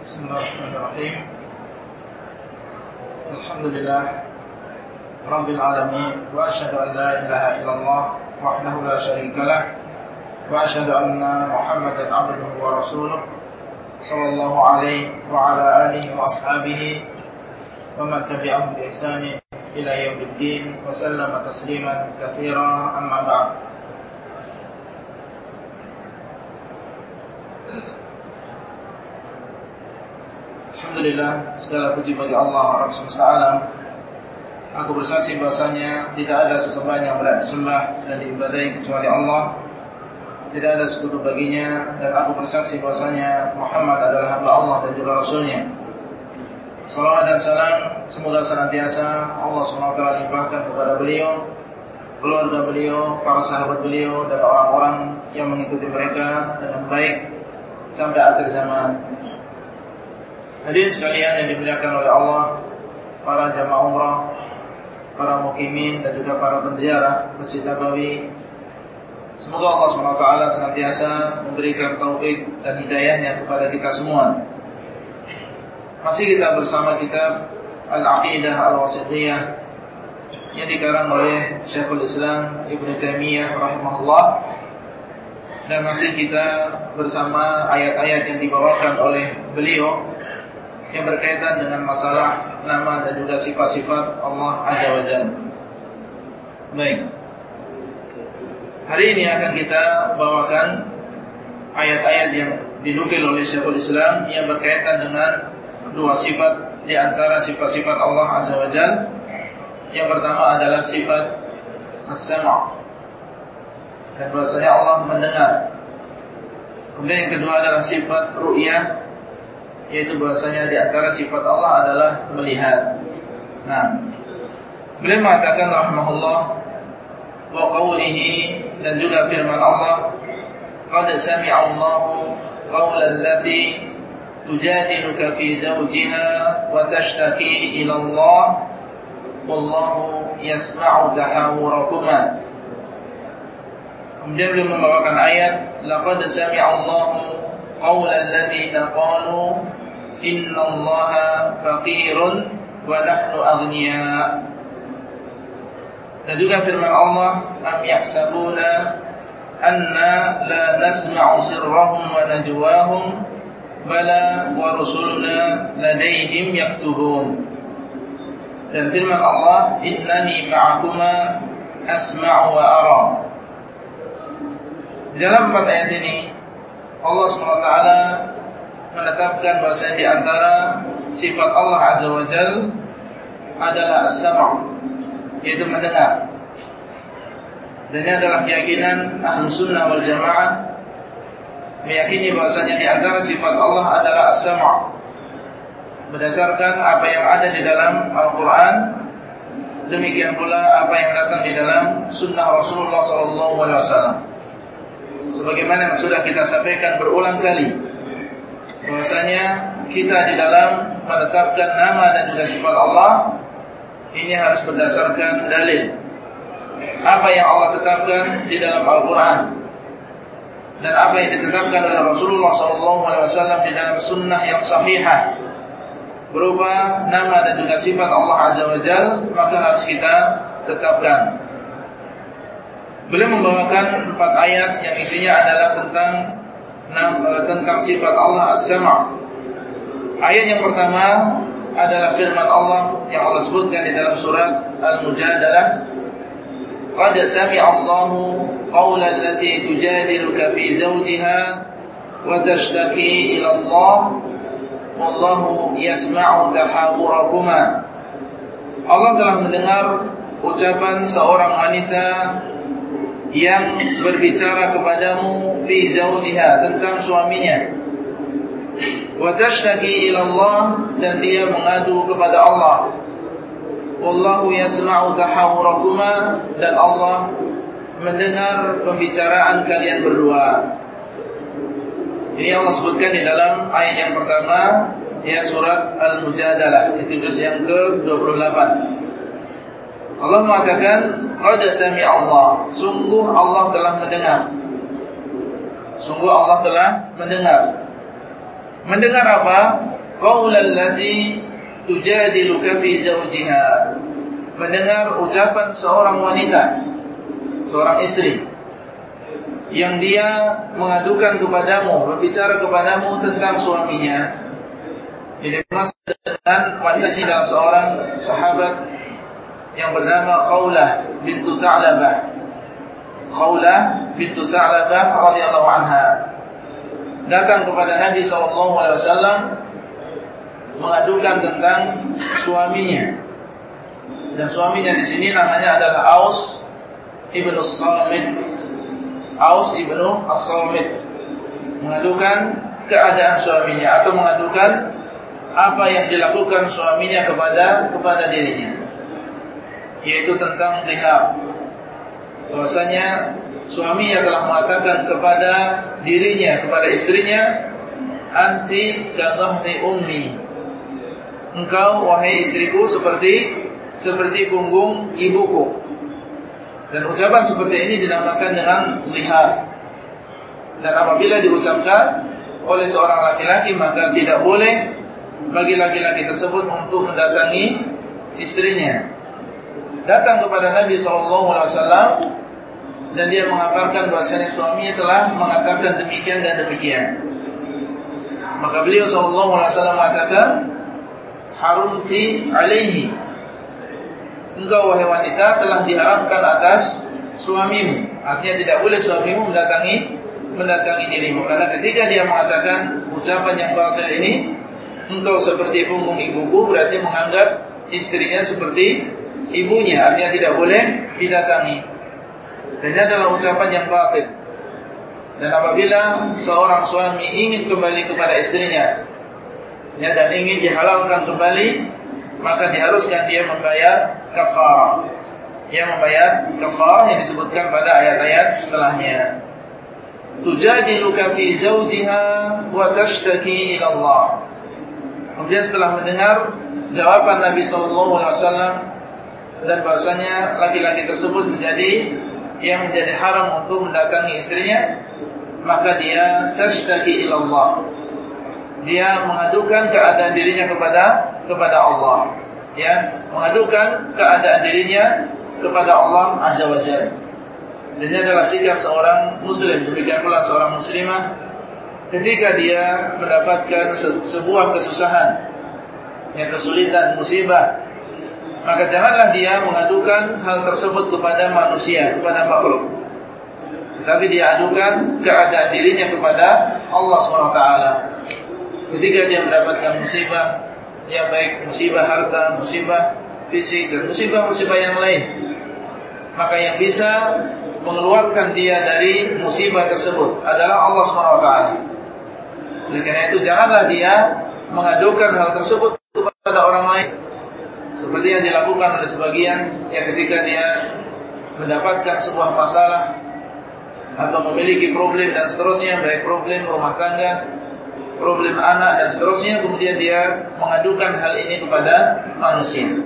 بسم الله الرحمن الرحيم. الحمد لله رب العالمين وأشهد أن لا إله إلا الله وحده لا شريك له وأشهد أن محمدا عبده ورسوله صلى الله عليه وعلى آله وأصحابه ومن تبعهم بإحسان إلى يوم الدين وسلم تسليما كثيرا أما بعد. Alhamdulillah segala puji bagi Allah alam. Aku bersaksi bahasanya tidak ada sesembahan yang berat disembah dan diibadai kecuali Allah. Tidak ada sekutu baginya dan aku bersaksi bahasanya Muhammad adalah hamba Allah dan juga Rasulnya. Salawat dan salam semoga senantiasa Allah SWT limpahkan kepada beliau, keluarga beliau, para sahabat beliau dan orang-orang yang mengikuti mereka dengan baik sampai akhir zaman. Hadirin sekalian yang dimuliakan oleh Allah, para jamaah umrah, para mukimin dan juga para penziarah Masjid Nabawi. Semoga Allah SWT senantiasa memberikan taufik dan hidayahnya kepada kita semua. Masih kita bersama kitab Al-Aqidah Al-Wasitiyah yang dikarang oleh Syekhul Islam Ibn Taimiyah rahimahullah dan masih kita bersama ayat-ayat yang dibawakan oleh beliau yang berkaitan dengan masalah nama dan juga sifat-sifat Allah Azza wa Jalla. Baik. Hari ini akan kita bawakan ayat-ayat yang dinukil oleh Syekhul Islam yang berkaitan dengan dua sifat di antara sifat-sifat Allah Azza wa Jalla. Yang pertama adalah sifat as-sama' dan bahasanya Allah mendengar. Kemudian yang kedua adalah sifat ru'yah yaitu bahasanya di antara sifat Allah adalah melihat. Nah, beliau mengatakan rahimahullah wa qawlihi dan juga firman Allah qad sami'a Allahu qawla allati tujadiluka fi zawjiha wa tashtaki ila Allah wallahu yasma'u tahawurakuma Kemudian beliau membawakan ayat laqad sami'a Allahu qawla alladhina qalu inna allaha faqirun wa nahnu aghniya dan juga firman Allah am yahsabuna anna la nasma'u sirrahum wa najwahum bala wa rusuluna ladayhim yaktubun dan firman Allah innani ma'akuma asma'u wa ara dalam empat ayat ini Allah SWT menetapkan bahasa di antara sifat Allah Azza wa Jal adalah as-sama' yaitu mendengar. Dan ini adalah keyakinan ahlu sunnah wal jamaah meyakini bahasanya di antara sifat Allah adalah as-sama' berdasarkan apa yang ada di dalam Al-Quran demikian pula apa yang datang di dalam sunnah Rasulullah SAW sebagaimana yang sudah kita sampaikan berulang kali bahwasanya kita di dalam menetapkan nama dan juga sifat Allah ini harus berdasarkan dalil. Apa yang Allah tetapkan di dalam Al-Quran dan apa yang ditetapkan oleh Rasulullah SAW di dalam sunnah yang sahihah berupa nama dan juga sifat Allah Azza wa maka harus kita tetapkan. Beliau membawakan empat ayat yang isinya adalah tentang tentang sifat Allah As-Sama'. Ayat yang pertama adalah firman Allah yang Allah sebutkan di dalam surat Al-Mujadalah. Qad sami'a Allahu qawla allati tujadiluka fi zawjiha wa tashtaki ila Allah wallahu yasma'u tahawurakuma. Allah telah mendengar ucapan seorang wanita yang berbicara kepadamu fi zawjiha tentang suaminya. Wa tashtaki ila Allah dan dia mengadu kepada Allah. Wallahu yasma'u tahawurakuma dan Allah mendengar pembicaraan kalian berdua. Ini Allah sebutkan di dalam ayat yang pertama ya surat Al-Mujadalah itu juz yang ke-28 Allah mengatakan qad sami Allah sungguh Allah telah mendengar sungguh Allah telah mendengar Mendengar apa? Qaulal lati tujadiluka fi zawjiha. Mendengar ucapan seorang wanita, seorang istri yang dia mengadukan kepadamu, berbicara kepadamu tentang suaminya. Ini mas dan wanita seorang sahabat yang bernama Khawlah bintu Ta'labah. Khawlah bintu Ta'labah radhiyallahu anha datang kepada Nabi sallallahu alaihi wasallam mengadukan tentang suaminya. Dan suaminya di sini namanya adalah Aus ibnu Samit. Aus ibnu As-Samit mengadukan keadaan suaminya atau mengadukan apa yang dilakukan suaminya kepada kepada dirinya yaitu tentang lihab bahwasanya suami yang telah mengatakan kepada dirinya kepada istrinya anti kadhahri ummi. Engkau wahai istriku seperti seperti punggung ibuku. Dan ucapan seperti ini dinamakan dengan lihab dan apabila diucapkan oleh seorang laki-laki maka tidak boleh bagi laki-laki tersebut untuk mendatangi istrinya. Datang kepada Nabi SAW dan dia mengabarkan bahasanya suaminya telah mengatakan demikian dan demikian. Maka beliau SAW mengatakan harumti alaihi engkau wahai wanita telah diharamkan atas suamimu. Artinya tidak boleh suamimu mendatangi mendatangi dirimu karena ketika dia mengatakan ucapan yang batil ini engkau seperti punggung ibuku berarti menganggap istrinya seperti ibunya artinya tidak boleh didatangi. Dan ini adalah ucapan yang batil. Dan apabila seorang suami ingin kembali kepada istrinya ya dan ingin dihalalkan kembali maka diharuskan dia membayar kafarah. Yang membayar kafarah yang disebutkan pada ayat-ayat setelahnya. Tujadiluka fi zawjiha wa tashtaki ila Allah. Kemudian setelah mendengar jawaban Nabi Sallallahu Alaihi Wasallam dan bahasanya laki-laki tersebut menjadi yang menjadi haram untuk mendatangi istrinya, maka dia tashtaki ilallah. Dia mengadukan keadaan dirinya kepada kepada Allah. Ya, mengadukan keadaan dirinya kepada Allah Azza wa Jalla. Dan ini adalah sikap seorang muslim, demikian pula seorang muslimah ketika dia mendapatkan sebuah kesusahan, yang kesulitan, musibah, maka janganlah dia mengadukan hal tersebut kepada manusia, kepada makhluk. Tetapi dia adukan keadaan dirinya kepada Allah SWT. Ketika dia mendapatkan musibah, ya baik musibah harta, musibah fisik, dan musibah-musibah yang lain. Maka yang bisa mengeluarkan dia dari musibah tersebut adalah Allah SWT. Oleh karena itu janganlah dia mengadukan hal tersebut kepada orang lain. Seperti yang dilakukan oleh sebagian yang ketika dia mendapatkan sebuah masalah atau memiliki problem dan seterusnya, baik problem rumah tangga, problem anak dan seterusnya, kemudian dia mengadukan hal ini kepada manusia.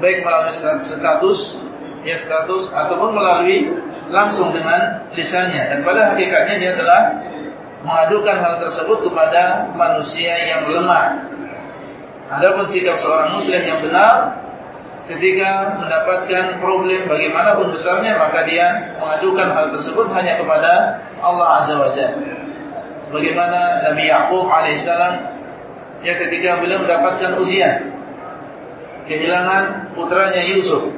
Baik melalui status, ya status ataupun melalui langsung dengan lisannya dan pada hakikatnya dia telah mengadukan hal tersebut kepada manusia yang lemah. Adapun sikap seorang muslim yang benar ketika mendapatkan problem bagaimanapun besarnya maka dia mengadukan hal tersebut hanya kepada Allah Azza wa Jalla. Sebagaimana Nabi Yakub alaihissalam ya ketika beliau mendapatkan ujian kehilangan putranya Yusuf.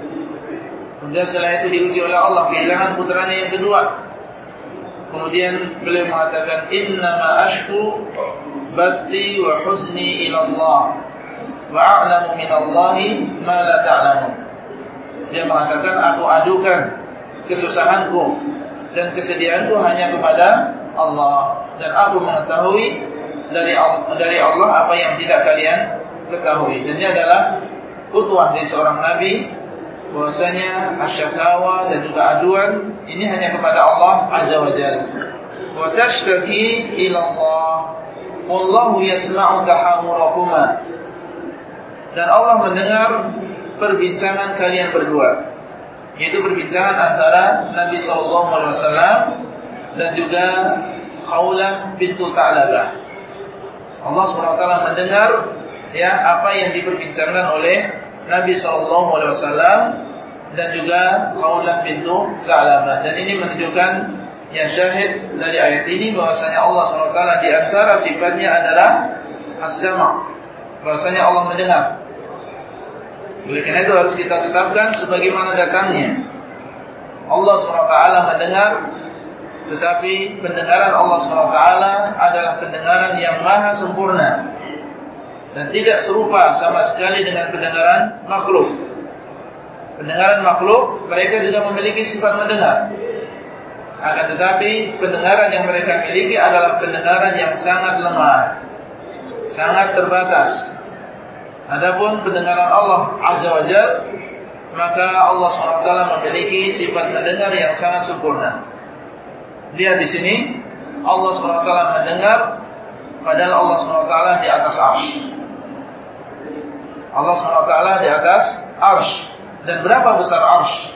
Kemudian setelah itu diuji oleh Allah kehilangan putranya yang kedua Kemudian beliau mengatakan innama ashku bathi wa husni ila Allah wa a'lamu min Allah ma la ta'lamun. Dia mengatakan aku adukan kesusahanku dan kesedihanku hanya kepada Allah dan aku mengetahui dari dari Allah apa yang tidak kalian ketahui. Dan ini adalah kutwah dari seorang nabi bahwasanya asyakawa dan juga aduan ini hanya kepada Allah Azza wa Jalla. Wa tashtaki ila Allah. Wallahu yasma'u tahawurakuma. Dan Allah mendengar perbincangan kalian berdua. Yaitu perbincangan antara Nabi sallallahu alaihi wasallam dan juga Khawlah bintu Ta'labah. Allah SWT mendengar ya apa yang diperbincangkan oleh Nabi SAW dan juga Khawlah pintu Sa'labah. Dan ini menunjukkan yang syahid dari ayat ini bahwasanya Allah SWT di antara sifatnya adalah as-sama. Bahwasanya Allah mendengar. Oleh karena itu harus kita tetapkan sebagaimana datangnya. Allah SWT mendengar tetapi pendengaran Allah SWT adalah pendengaran yang maha sempurna dan tidak serupa sama sekali dengan pendengaran makhluk. Pendengaran makhluk mereka juga memiliki sifat mendengar. Akan tetapi pendengaran yang mereka miliki adalah pendengaran yang sangat lemah, sangat terbatas. Adapun pendengaran Allah Azza wa Jalla maka Allah SWT memiliki sifat mendengar yang sangat sempurna. Lihat di sini Allah SWT mendengar padahal Allah SWT di atas arsh. Allah SWT di atas arsh. Dan berapa besar arsh?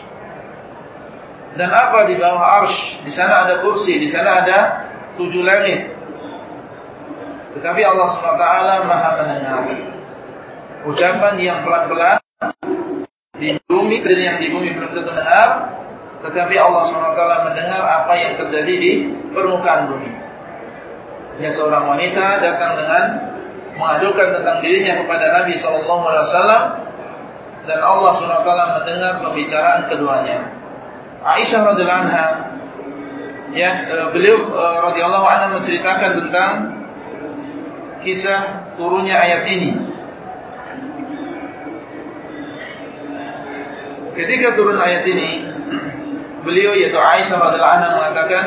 Dan apa di bawah arsh? Di sana ada kursi, di sana ada tujuh langit. Tetapi Allah SWT maha mendengar. Ucapan yang pelan-pelan di bumi, yang di bumi belum tentu dengar, tetapi Allah SWT mendengar apa yang terjadi di permukaan bumi. Ya seorang wanita datang dengan mengadukan tentang dirinya kepada Nabi SAW dan Allah SWT mendengar pembicaraan keduanya. Aisyah radhiallahu anha ya e, beliau e, radhiyallahu anha menceritakan tentang kisah turunnya ayat ini. Ketika turun ayat ini, beliau yaitu Aisyah radhiallahu anha mengatakan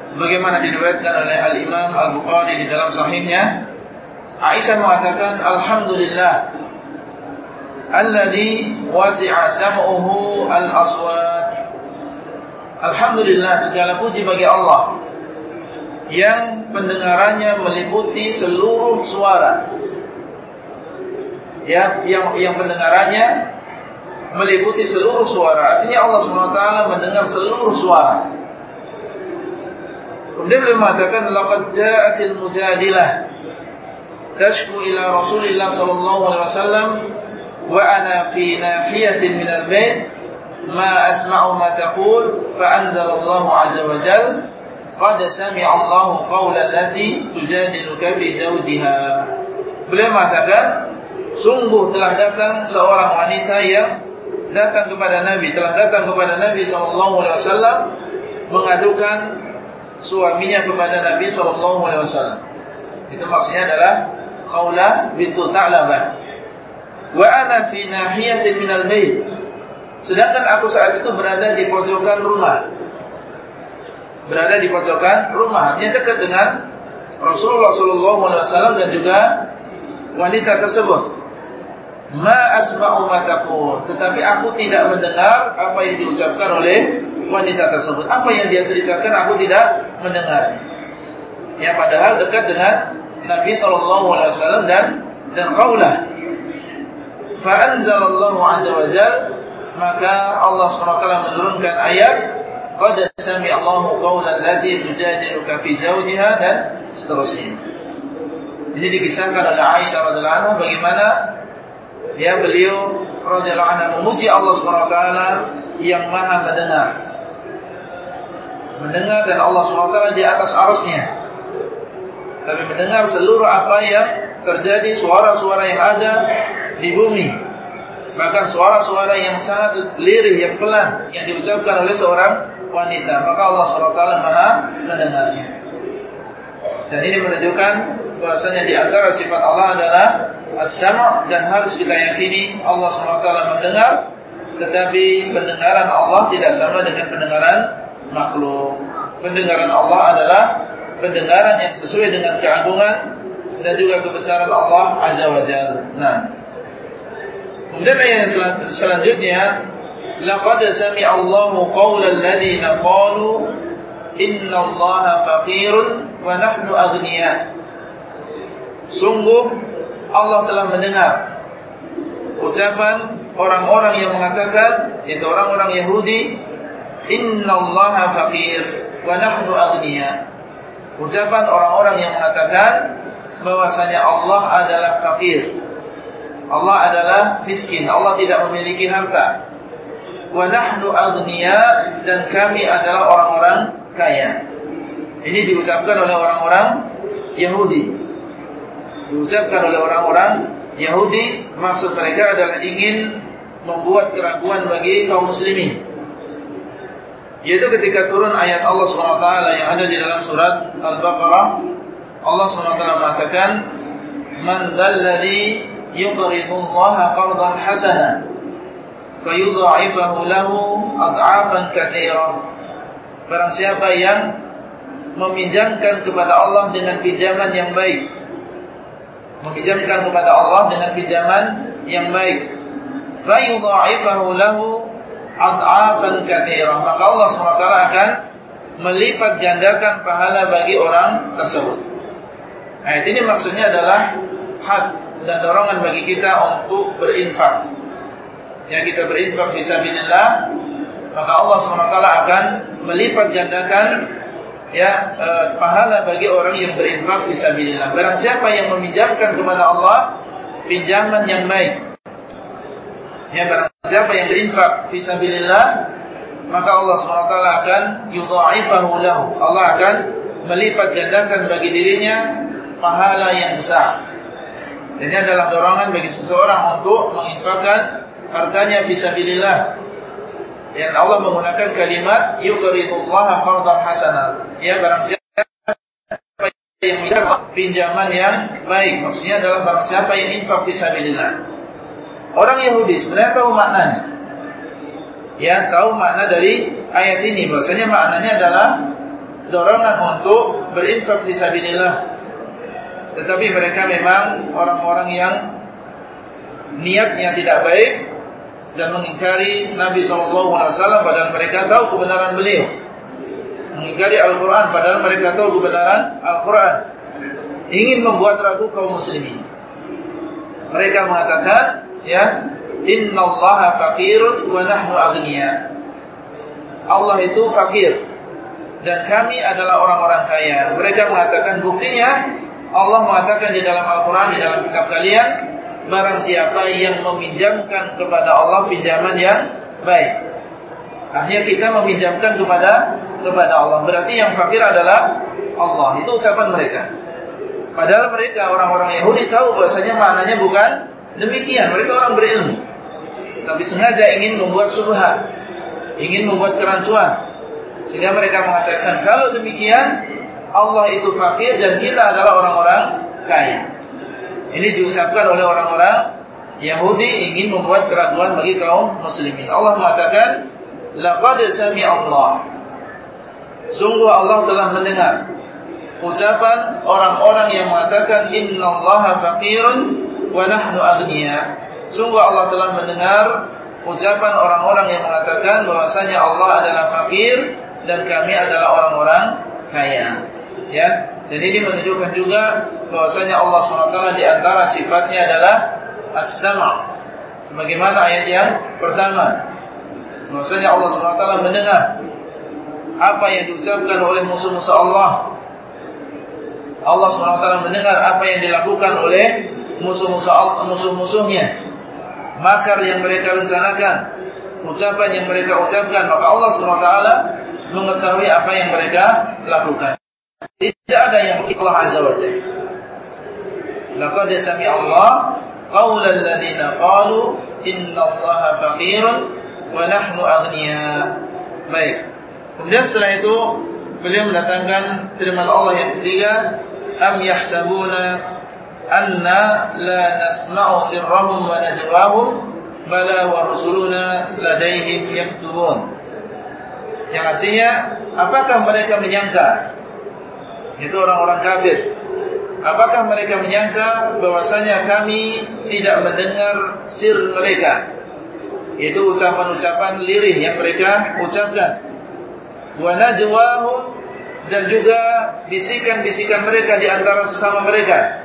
sebagaimana diriwayatkan oleh Al Imam Al Bukhari di dalam sahihnya Aisyah mengatakan alhamdulillah alladhi wasi'a sam'uhu al-aswat. Alhamdulillah segala puji bagi Allah yang pendengarannya meliputi seluruh suara. Ya yang yang pendengarannya meliputi seluruh suara. Artinya Allah SWT mendengar seluruh suara. Kemudian beliau mengatakan laqad ja'atil mujadilah tashku ila Rasulillah sallallahu alaihi wasallam wa ana fi nahiyatin min al-bait ma asma'u ma taqul fa anzala Allah azza wa jalla qad sami'a Allah qawla allati tujadiluka fi zawjiha. Beliau mengatakan sungguh telah datang seorang wanita yang datang kepada Nabi, telah datang kepada Nabi SAW mengadukan suaminya kepada Nabi SAW. Itu maksudnya adalah Khawlah bintu Tha'labah. Wa ana fi nahiyatin minal bait. Sedangkan aku saat itu berada di pojokan rumah. Berada di pojokan rumah, artinya dekat dengan Rasulullah SAW dan juga wanita tersebut ma asma'u ma tetapi aku tidak mendengar apa yang diucapkan oleh wanita tersebut. Apa yang dia ceritakan aku tidak mendengar. Ya padahal dekat dengan Nabi sallallahu alaihi wasallam dan dan Khawlah fa anzalallahu azza wa jalla maka Allah SWT menurunkan ayat qad sami'a Allahu qawla allati tujadiluka fi zawjiha dan seterusnya. Ini dikisahkan oleh Aisyah radhiyallahu anha bagaimana ya beliau radhiyallahu anhu memuji Allah taala yang Maha mendengar. Mendengar dan Allah taala di atas arusnya. Tapi mendengar seluruh apa yang terjadi suara-suara yang ada di bumi. Bahkan suara-suara yang sangat lirih, yang pelan yang diucapkan oleh seorang wanita. Maka Allah taala Maha mendengarnya. Dan ini menunjukkan bahwasanya di antara sifat Allah adalah as-sama' dan harus kita yakini Allah SWT mendengar tetapi pendengaran Allah tidak sama dengan pendengaran makhluk. Pendengaran Allah adalah pendengaran yang sesuai dengan keagungan dan juga kebesaran Allah Azza wa Jalla. Nah. Kemudian yang selanjutnya laqad sami'a Allahu qawla alladziina qalu inna Allaha faqirun wa nahnu aghniya. Sungguh Allah telah mendengar ucapan orang-orang yang mengatakan yaitu orang-orang Yahudi innallaha faqir wa nahnu aghniya ucapan orang-orang yang mengatakan bahwasanya Allah adalah fakir. Allah adalah miskin, Allah tidak memiliki harta. Wa nahnu aghniya dan kami adalah orang-orang kaya. Ini diucapkan oleh orang-orang Yahudi. Diucapkan oleh orang-orang Yahudi, maksud mereka adalah ingin membuat keraguan bagi kaum muslimin. Yaitu ketika turun ayat Allah SWT yang ada di dalam surat Al-Baqarah Allah SWT mengatakan Man dhalladhi yuqridu Allah qardan hasana fayudha'ifahu lahu ad'afan katsira Barang siapa yang meminjamkan kepada Allah dengan pinjaman yang baik meminjamkan kepada Allah dengan pinjaman yang baik fayudha'ifahu lahu ad'afan katsira maka Allah SWT akan melipat gandakan pahala bagi orang tersebut. Ayat ini maksudnya adalah had dan dorongan bagi kita untuk berinfak. Yang kita berinfak fisabilillah, maka Allah SWT akan melipat gandakan ya eh, pahala bagi orang yang berinfak fisabilillah. Barang siapa yang meminjamkan kepada Allah pinjaman yang baik, Ya barang siapa yang berinfak fisabilillah maka Allah SWT akan yudha'ifahu lahu. Allah akan melipat gandakan bagi dirinya pahala yang besar. Ini adalah dorongan bagi seseorang untuk menginfakkan hartanya fisabilillah. Yang Allah menggunakan kalimat yuqridullaha qardan hasana. Ya barang siapa yang pinjaman yang baik. Maksudnya adalah barang siapa yang infak fisabilillah. Orang Yahudi sebenarnya tahu maknanya. Ya, tahu makna dari ayat ini. Bahasanya maknanya adalah dorongan untuk berinfak fisabilillah. Tetapi mereka memang orang-orang yang niatnya tidak baik dan mengingkari Nabi SAW padahal mereka tahu kebenaran beliau. Mengingkari Al-Quran padahal mereka tahu kebenaran Al-Quran. Ingin membuat ragu kaum muslimin. Mereka mengatakan ya innallaha faqirun wa nahnu aghnia Allah itu fakir dan kami adalah orang-orang kaya mereka mengatakan buktinya Allah mengatakan di dalam Al-Qur'an di dalam kitab kalian barang siapa yang meminjamkan kepada Allah pinjaman yang baik artinya kita meminjamkan kepada kepada Allah berarti yang fakir adalah Allah itu ucapan mereka padahal mereka orang-orang Yahudi tahu bahasanya maknanya bukan Demikian mereka orang berilmu. Tapi sengaja ingin membuat subhat, ingin membuat kerancuan. Sehingga mereka mengatakan kalau demikian Allah itu fakir dan kita adalah orang-orang kaya. Ini diucapkan oleh orang-orang Yahudi ingin membuat keraguan bagi kaum muslimin. Allah mengatakan, "Laqad sami'a Allah." Sungguh Allah telah mendengar ucapan orang-orang yang mengatakan innallaha faqirun wa nahnu aghnia. Sungguh Allah telah mendengar ucapan orang-orang yang mengatakan bahwasanya Allah adalah fakir dan kami adalah orang-orang kaya. Ya, dan ini menunjukkan juga bahwasanya Allah SWT di antara sifatnya adalah as-sama'. Sebagaimana ayat yang pertama. Bahwasanya Allah SWT mendengar apa yang diucapkan oleh musuh-musuh Allah. Allah SWT mendengar apa yang dilakukan oleh musuh-musuh musuh-musuhnya makar yang mereka rencanakan ucapan yang mereka ucapkan maka Allah SWT mengetahui apa yang mereka lakukan tidak ada yang Allah Azza wa Jalla. Laqad Allah qaulal ladina qalu inna Allah faqirun wa nahnu aghnia baik. Kemudian setelah itu beliau mendatangkan firman Allah yang ketiga am yahsabuna anna la nasma'u sirrahum wa najwahum bala wa rusuluna ladaihim yaktubun. Yang artinya apakah mereka menyangka itu orang-orang kafir apakah mereka menyangka bahwasanya kami tidak mendengar sir mereka itu ucapan-ucapan lirih yang mereka ucapkan wa najwahum dan juga bisikan-bisikan mereka di antara sesama mereka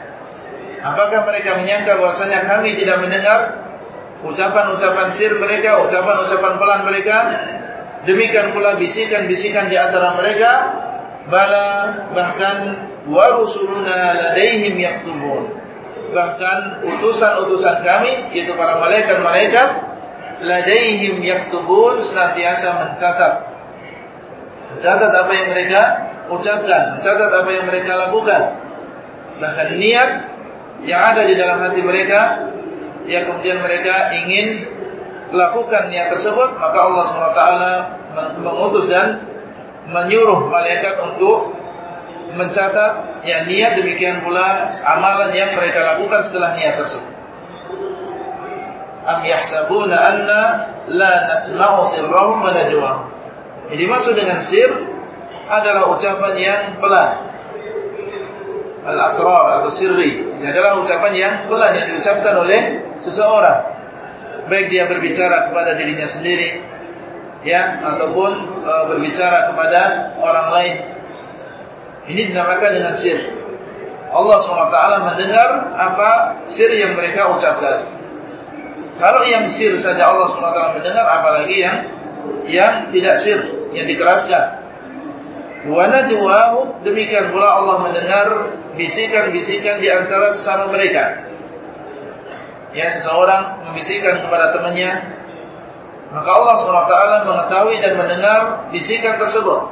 Apakah mereka menyangka bahwasanya kami tidak mendengar ucapan-ucapan sir mereka, ucapan-ucapan pelan mereka? Demikian pula bisikan-bisikan di antara mereka. Bala bahkan warusuluna ladaihim yaktubun. Bahkan utusan-utusan kami yaitu para malaikat-malaikat ladaihim yaktubun senantiasa mencatat. Mencatat apa yang mereka ucapkan, mencatat apa yang mereka lakukan. Bahkan niat yang ada di dalam hati mereka yang kemudian mereka ingin lakukan niat tersebut, maka Allah SWT mengutus dan menyuruh malaikat untuk mencatat yang niat demikian pula amalan yang mereka lakukan setelah niat tersebut. Am yahsabuna anna la nasma'u sirrahum wa najwahum. Jadi maksud dengan sir adalah ucapan yang pelan. Al-asrar atau sirri. Ini adalah ucapan yang pelan yang diucapkan oleh seseorang. Baik dia berbicara kepada dirinya sendiri ya ataupun e, berbicara kepada orang lain. Ini dinamakan dengan sir. Allah SWT mendengar apa sir yang mereka ucapkan. Kalau yang sir saja Allah SWT mendengar, apalagi yang yang tidak sir, yang dikeraskan. Wa najwahum demikian pula Allah mendengar bisikan-bisikan di antara sesama mereka. Ya seseorang membisikkan kepada temannya, maka Allah SWT mengetahui dan mendengar bisikan tersebut.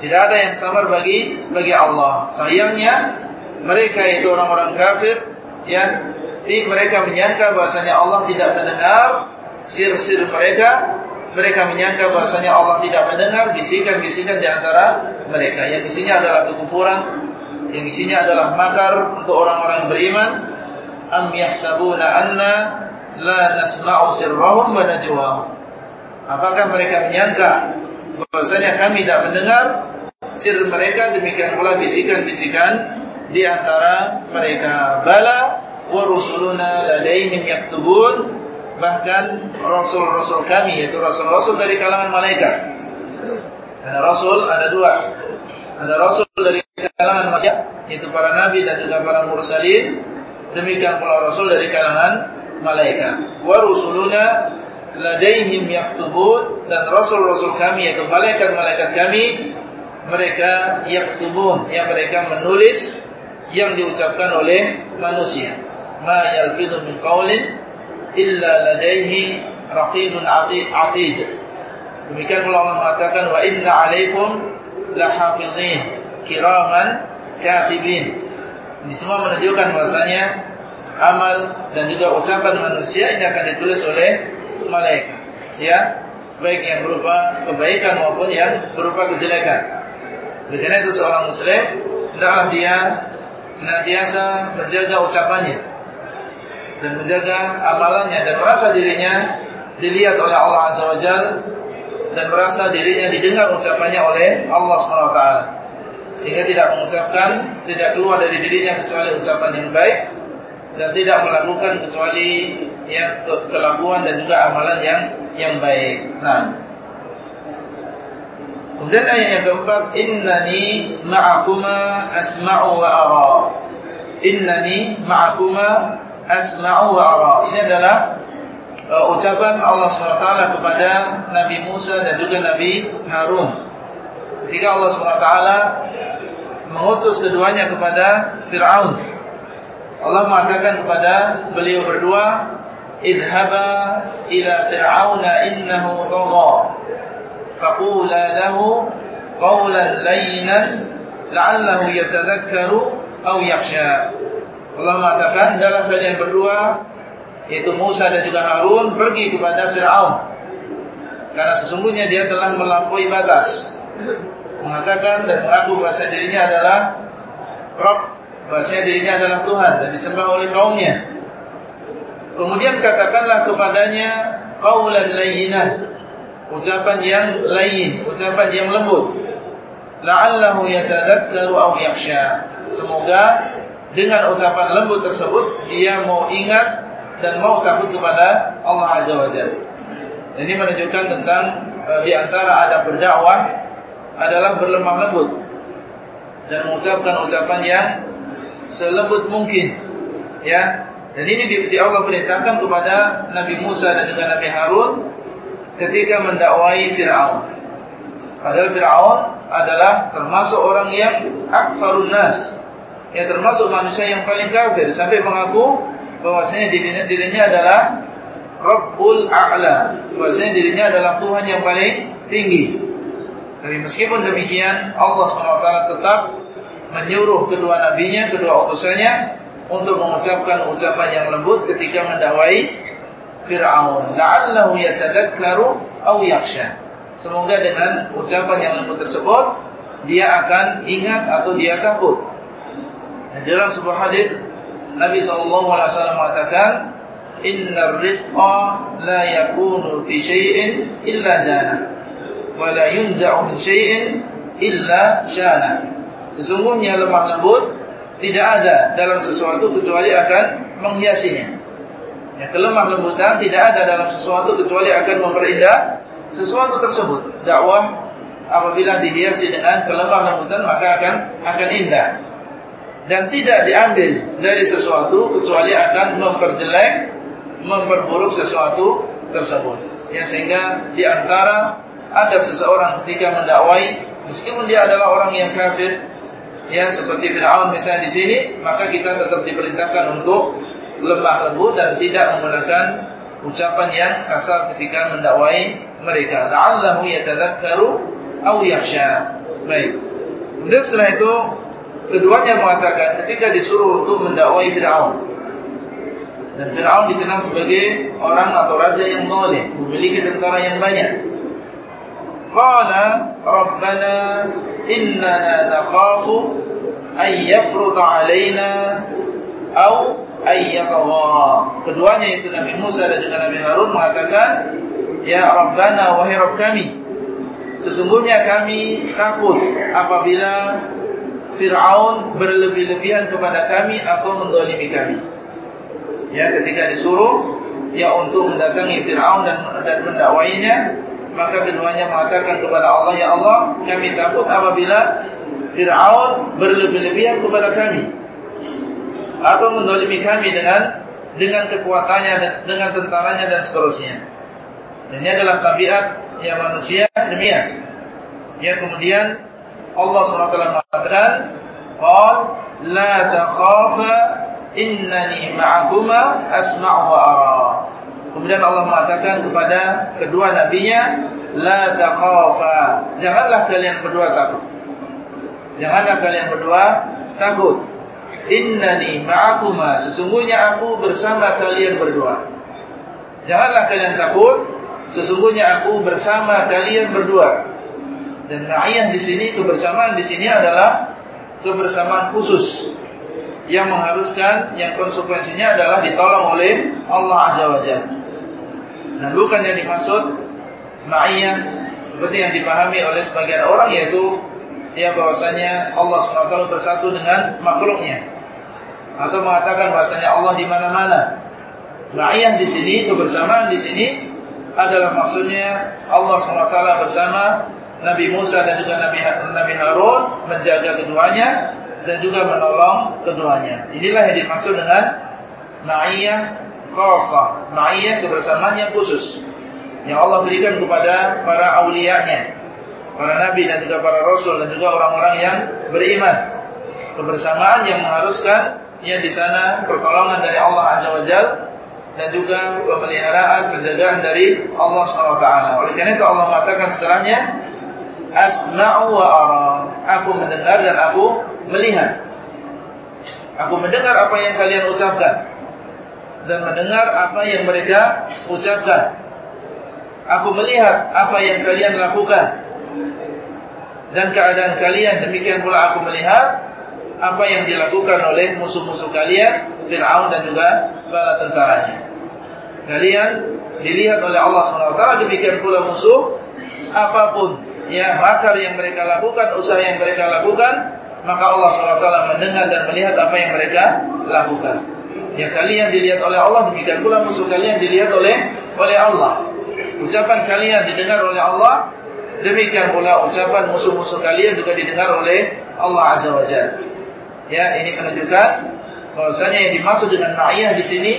Tidak ada yang samar bagi bagi Allah. Sayangnya mereka itu orang-orang kafir yang mereka menyangka bahasanya Allah tidak mendengar sir-sir mereka. Mereka menyangka bahasanya Allah tidak mendengar bisikan-bisikan di antara mereka. Yang isinya adalah kekufuran, yang isinya adalah makar untuk orang-orang beriman. Am yahsabuna anna la nasma'u sirrahum wa najwahum. Apakah mereka menyangka bahwasanya kami tidak mendengar sir mereka demikian pula bisikan-bisikan di antara mereka. Bala wa rusuluna ladaihim yaktubun bahkan rasul-rasul kami yaitu rasul-rasul dari kalangan malaikat. Ada rasul ada dua. Ada rasul dari kalangan manusia yaitu para nabi dan juga para mursalin. Demikian pula rasul dari kalangan malaikat. Wa rusuluna ladaihim yaktubun dan rasul-rasul kami yaitu malaikat-malaikat kami mereka yaktubun yang mereka menulis yang diucapkan oleh manusia. Ma yalfidhu min qawlin illa ladaihi raqibun atid. Demikian Allah mengatakan wa inna alaikum lahafidhin kiraman katibin. Ini semua menunjukkan bahasanya amal dan juga ucapan manusia ini akan ditulis oleh malaikat. Ya, baik yang berupa kebaikan maupun yang berupa kejelekan. Karena itu seorang muslim hendaklah dia senantiasa menjaga ucapannya dan menjaga amalannya dan merasa dirinya dilihat oleh Allah Azza wa dan merasa dirinya didengar ucapannya oleh Allah Subhanahu wa taala. Sehingga tidak mengucapkan tidak keluar dari dirinya kecuali ucapan yang baik dan tidak melakukan kecuali ya kelakuan dan juga amalan yang yang baik. Nah. Kemudian ayat yang keempat, innani ma'akuma asma'u wa ara. Innani ma'akuma asma'u wa ara. Ini adalah uh, ucapan Allah SWT kepada Nabi Musa dan juga Nabi Harun. Ketika Allah SWT mengutus keduanya kepada Fir'aun Allah mengatakan kepada beliau berdua, "Idhaba ila fir'auna innahu tagha." Faqula lahu qawlan layyinan la'allahu yatadhakkaru aw yakhsha. Allah mengatakan dalam kalian berdua yaitu Musa dan juga Harun pergi kepada Firaun. Karena sesungguhnya dia telah melampaui batas. Mengatakan dan mengaku bahasa dirinya adalah Rabb bahasanya dirinya adalah Tuhan dan disembah oleh kaumnya. Kemudian katakanlah kepadanya qaulan layyinan. Ucapan yang lain, ucapan yang lembut. La'allahu yatadakkaru aw yakhsha. Semoga dengan ucapan lembut tersebut dia mau ingat dan mau takut kepada Allah Azza wa Jalla. Ini menunjukkan tentang e, di antara adab berdakwah adalah berlemah lembut dan mengucapkan ucapan yang selembut mungkin. Ya. Dan ini di, di Allah perintahkan kepada Nabi Musa dan juga Nabi Harun ketika mendakwai Firaun. Padahal Firaun adalah termasuk orang yang akfarun nas. Ya termasuk manusia yang paling kafir sampai mengaku bahwasanya dirinya, dirinya adalah Rabbul A'la. Bahwasanya dirinya adalah Tuhan yang paling tinggi. Tapi meskipun demikian Allah SWT tetap menyuruh kedua nabinya, kedua utusannya untuk mengucapkan ucapan yang lembut ketika mendakwai Fir'aun. La'allahu yatadakkaru aw yakhsha. Semoga dengan ucapan yang lembut tersebut dia akan ingat atau dia takut. Dalam sebuah hadis Nabi sallallahu alaihi wasallam mengatakan, "Innar rifqa la yakunu fi syai'in illa zana, wa la yunza'u min syai'in illa shana." Sesungguhnya lemah lembut tidak ada dalam sesuatu kecuali akan menghiasinya. Ya, kelemah lembutan tidak ada dalam sesuatu kecuali akan memperindah sesuatu tersebut. Dakwah apabila dihiasi dengan kelemah lembutan maka akan akan indah. Dan tidak diambil dari sesuatu kecuali akan memperjelek, memperburuk sesuatu tersebut. Ya sehingga di antara adab seseorang ketika mendakwai meskipun dia adalah orang yang kafir ya seperti Fir'aun misalnya di sini, maka kita tetap diperintahkan untuk lemah lembut dan tidak menggunakan ucapan yang kasar ketika mendakwai mereka. La'allahu yatadzakkaru aw yakhsha. Baik. Kemudian setelah itu keduanya mengatakan ketika disuruh untuk mendakwai Fir'aun dan Fir'aun dikenal sebagai orang atau raja yang zalim, memiliki tentara yang banyak. Qala Rabbana innana nakhafu ay yafruḍ 'alaina aw ay yatagha. Keduanya itu Nabi Musa dan juga Nabi Harun mengatakan, "Ya Rabbana wahai Rabb kami, sesungguhnya kami takut apabila Fir'aun berlebih-lebihan kepada kami atau mendolimi kami." Ya, ketika disuruh ya untuk mendatangi Fir'aun dan, dan mendakwainya, maka keduanya mengatakan kepada Allah, "Ya Allah, kami takut apabila Fir'aun berlebih-lebihan kepada kami atau mendolimi kami dengan dengan kekuatannya, dengan tentaranya dan seterusnya. Dan ini adalah tabiat yang manusia demikian. Ya kemudian Allah SWT mengatakan, "Qal la takhafa innani ma'akuma asma'u wa ara." Kemudian Allah mengatakan kepada kedua nabinya, "La takhafa." Janganlah kalian berdua takut. Janganlah kalian berdua takut. Innani ma'akuma sesungguhnya aku bersama kalian berdua. Janganlah kalian takut, sesungguhnya aku bersama kalian berdua. Dan ma'iyah di sini kebersamaan di sini adalah kebersamaan khusus yang mengharuskan yang konsekuensinya adalah ditolong oleh Allah Azza wa Jalla. Dan bukan yang dimaksud ma'iyah seperti yang dipahami oleh sebagian orang yaitu ya bahwasanya Allah SWT bersatu dengan makhluknya atau mengatakan bahwasanya Allah di mana-mana. Ma'iyah di sini kebersamaan di sini adalah maksudnya Allah SWT bersama Nabi Musa dan juga Nabi Nabi Harun menjaga keduanya dan juga menolong keduanya. Inilah yang dimaksud dengan ma'iyah khasah, ma'iyah kebersamaan yang khusus yang Allah berikan kepada para awliya'nya para nabi dan juga para rasul dan juga orang-orang yang beriman. Kebersamaan yang mengharuskan yang di sana pertolongan dari Allah Azza wa Jal dan juga pemeliharaan penjagaan dari Allah SWT. Oleh karena itu Allah mengatakan setelahnya asma'u wa. Aku mendengar dan aku melihat. Aku mendengar apa yang kalian ucapkan dan mendengar apa yang mereka ucapkan. Aku melihat apa yang kalian lakukan. Dan keadaan kalian demikian pula aku melihat apa yang dilakukan oleh musuh-musuh kalian Fir'aun dan juga bala tentaranya. Kalian dilihat oleh Allah SWT demikian pula musuh apa pun ya makar yang mereka lakukan usaha yang mereka lakukan maka Allah SWT mendengar dan melihat apa yang mereka lakukan ya kalian dilihat oleh Allah demikian pula musuh kalian dilihat oleh oleh Allah ucapan kalian didengar oleh Allah Demikian pula ucapan musuh-musuh kalian juga didengar oleh Allah Azza wa Jalla. Ya, ini menunjukkan bahwasanya yang dimaksud dengan ma'iyah di sini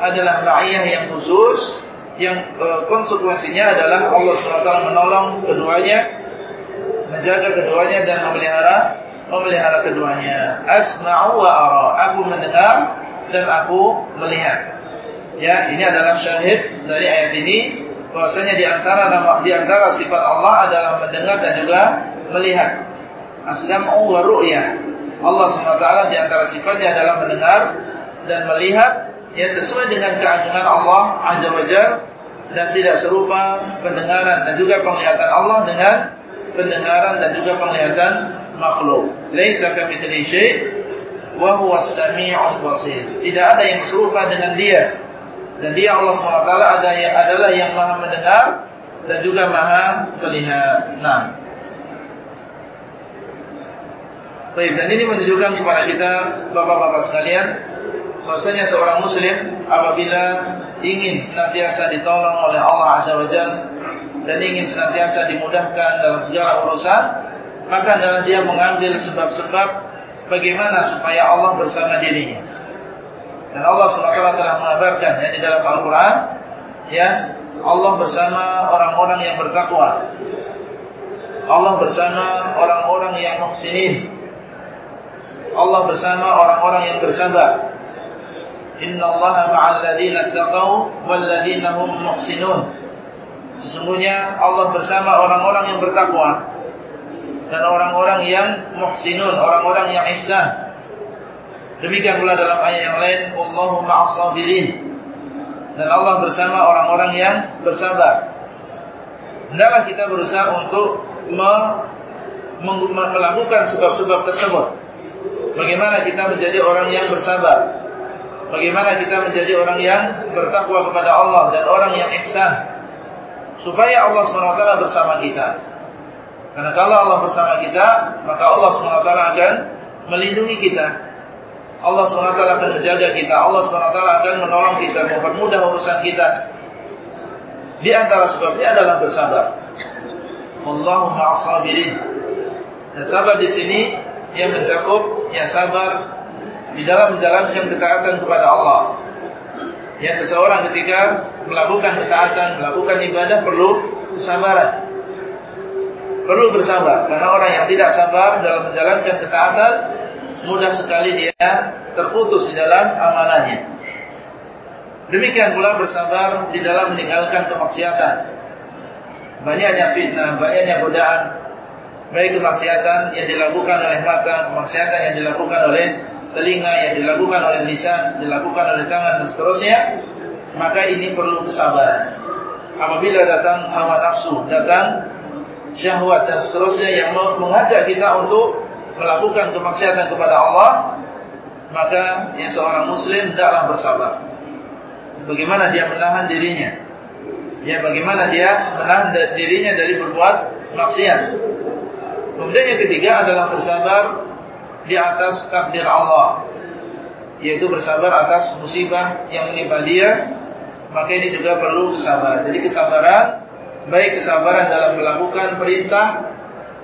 adalah ma'iyah yang khusus yang e, konsekuensinya adalah Allah SWT menolong keduanya menjaga keduanya dan memelihara memelihara keduanya. Asma'u wa ara. Aku mendengar dan aku melihat. Ya, ini adalah syahid dari ayat ini bahwasanya di antara nama di antara sifat Allah adalah mendengar dan juga melihat. As-sam'u wa ru'ya. Allah SWT di antara sifatnya adalah mendengar dan melihat ya sesuai dengan keagungan Allah Azza wa Jalla dan tidak serupa pendengaran dan juga penglihatan Allah dengan pendengaran dan juga penglihatan makhluk. Laisa kamitslihi syai' wa huwa as-sami'ul basir. Tidak ada yang serupa dengan dia. Dan dia Allah SWT ada yang adalah yang Maha mendengar dan juga Maha melihat. Nah. Baik, dan ini menunjukkan kepada kita Bapak-bapak sekalian bahwasanya seorang muslim apabila ingin senantiasa ditolong oleh Allah Azza wa Jalla dan ingin senantiasa dimudahkan dalam segala urusan, maka adalah dia mengambil sebab-sebab bagaimana supaya Allah bersama dirinya. Dan Allah SWT telah mengabarkan ya, di dalam Al-Quran, ya Allah bersama orang-orang yang bertakwa. Allah bersama orang-orang yang muhsinin. Allah bersama orang-orang yang bersabar. Inna Allah ma'al ladhina taqaw wal ladhina hum muhsinun. Sesungguhnya Allah bersama orang-orang yang bertakwa dan orang-orang yang muhsinun, orang-orang yang ihsan. Demikian pula dalam ayat yang lain, Allahu ma'as sabirin. Dan Allah bersama orang-orang yang bersabar. Hendaklah kita berusaha untuk me melakukan sebab-sebab tersebut. Bagaimana kita menjadi orang yang bersabar? Bagaimana kita menjadi orang yang bertakwa kepada Allah dan orang yang ihsan? supaya Allah SWT bersama kita. Karena kalau Allah bersama kita, maka Allah SWT akan melindungi kita. Allah SWT akan menjaga kita. Allah SWT akan menolong kita, mempermudah urusan kita. Di antara sebabnya adalah bersabar. Allahumma asabirin. Dan sabar di sini yang mencakup yang sabar di dalam menjalankan ketaatan kepada Allah. Ya seseorang ketika melakukan ketaatan, melakukan ibadah perlu kesabaran. Perlu bersabar karena orang yang tidak sabar dalam menjalankan ketaatan mudah sekali dia terputus di dalam amalannya. Demikian pula bersabar di dalam meninggalkan kemaksiatan. Banyaknya fitnah, banyaknya godaan, baik kemaksiatan yang dilakukan oleh mata, kemaksiatan yang dilakukan oleh telinga, yang dilakukan oleh lisan, dilakukan oleh tangan dan seterusnya, maka ini perlu kesabaran. Apabila datang hawa nafsu, datang syahwat dan seterusnya yang mengajak kita untuk melakukan kemaksiatan kepada Allah, maka yang seorang muslim tidaklah bersabar. Bagaimana dia menahan dirinya? Ya bagaimana dia menahan dirinya dari berbuat maksiat. Kemudian yang ketiga adalah bersabar di atas takdir Allah yaitu bersabar atas musibah yang menimpa dia maka ini juga perlu kesabaran jadi kesabaran baik kesabaran dalam melakukan perintah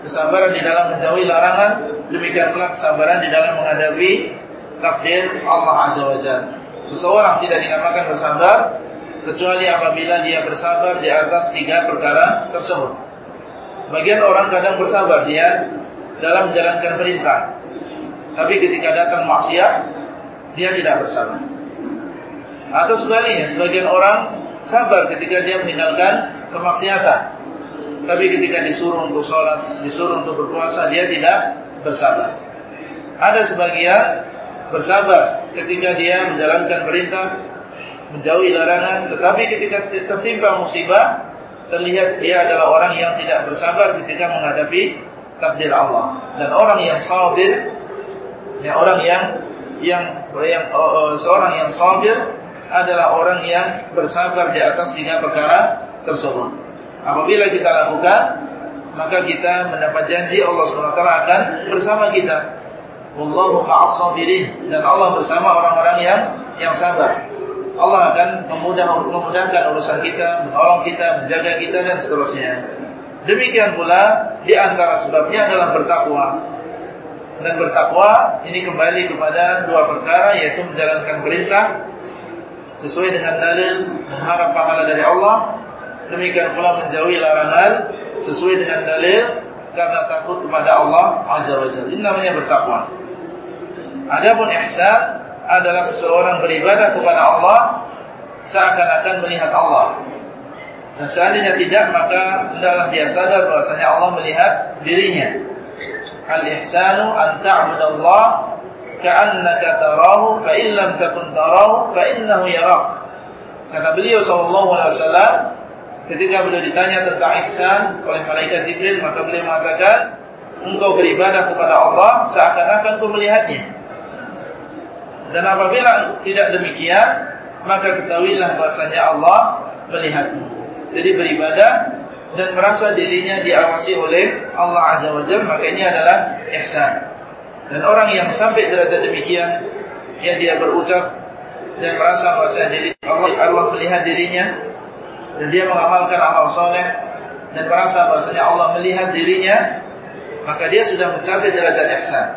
kesabaran di dalam menjauhi larangan demikian pula kesabaran di dalam menghadapi takdir Allah Azza wa Jalla. Seseorang tidak dinamakan bersabar kecuali apabila dia bersabar di atas tiga perkara tersebut. Sebagian orang kadang bersabar dia dalam menjalankan perintah. Tapi ketika datang maksiat dia tidak bersabar. Atau sebaliknya, sebagian orang sabar ketika dia meninggalkan kemaksiatan. Tapi ketika disuruh untuk sholat, disuruh untuk berpuasa, dia tidak bersabar. Ada sebagian bersabar ketika dia menjalankan perintah, menjauhi larangan, tetapi ketika tertimpa musibah, terlihat dia adalah orang yang tidak bersabar ketika menghadapi takdir Allah. Dan orang yang sabir Ya, orang yang yang yang uh, seorang yang sabir adalah orang yang bersabar di atas tiga perkara tersebut. Apabila kita lakukan, maka kita mendapat janji Allah SWT akan bersama kita. Wallahu ma'as sabirin dan Allah bersama orang-orang yang yang sabar. Allah akan memudah, memudahkan urusan kita, menolong kita, menjaga kita dan seterusnya. Demikian pula di antara sebabnya adalah bertakwa dan bertakwa ini kembali kepada dua perkara yaitu menjalankan perintah sesuai dengan dalil mengharap pahala dari Allah demikian pula menjauhi larangan sesuai dengan dalil karena takut kepada Allah Azza wa Jalla. Ini namanya bertakwa. Adapun ihsan adalah seseorang beribadah kepada Allah seakan-akan melihat Allah. Dan seandainya tidak maka hendaklah dia sadar bahwasanya Allah melihat dirinya. Al-ihsanu an ta'budallah ka'annaka tarahu fa in lam takun tarahu fa innahu yarak. Kata beliau sallallahu alaihi wasallam ketika beliau ditanya tentang ihsan oleh malaikat Jibril maka beliau mengatakan engkau beribadah kepada Allah seakan-akan kau melihatnya. Dan apabila tidak demikian maka ketahuilah bahasanya Allah melihatmu. Jadi beribadah dan merasa dirinya diawasi oleh Allah Azza wa Jalla ini adalah ihsan. Dan orang yang sampai derajat demikian yang dia berucap dan merasa bahwa diri Allah, Allah melihat dirinya dan dia mengamalkan amal soleh dan merasa bahwasanya Allah melihat dirinya maka dia sudah mencapai derajat ihsan.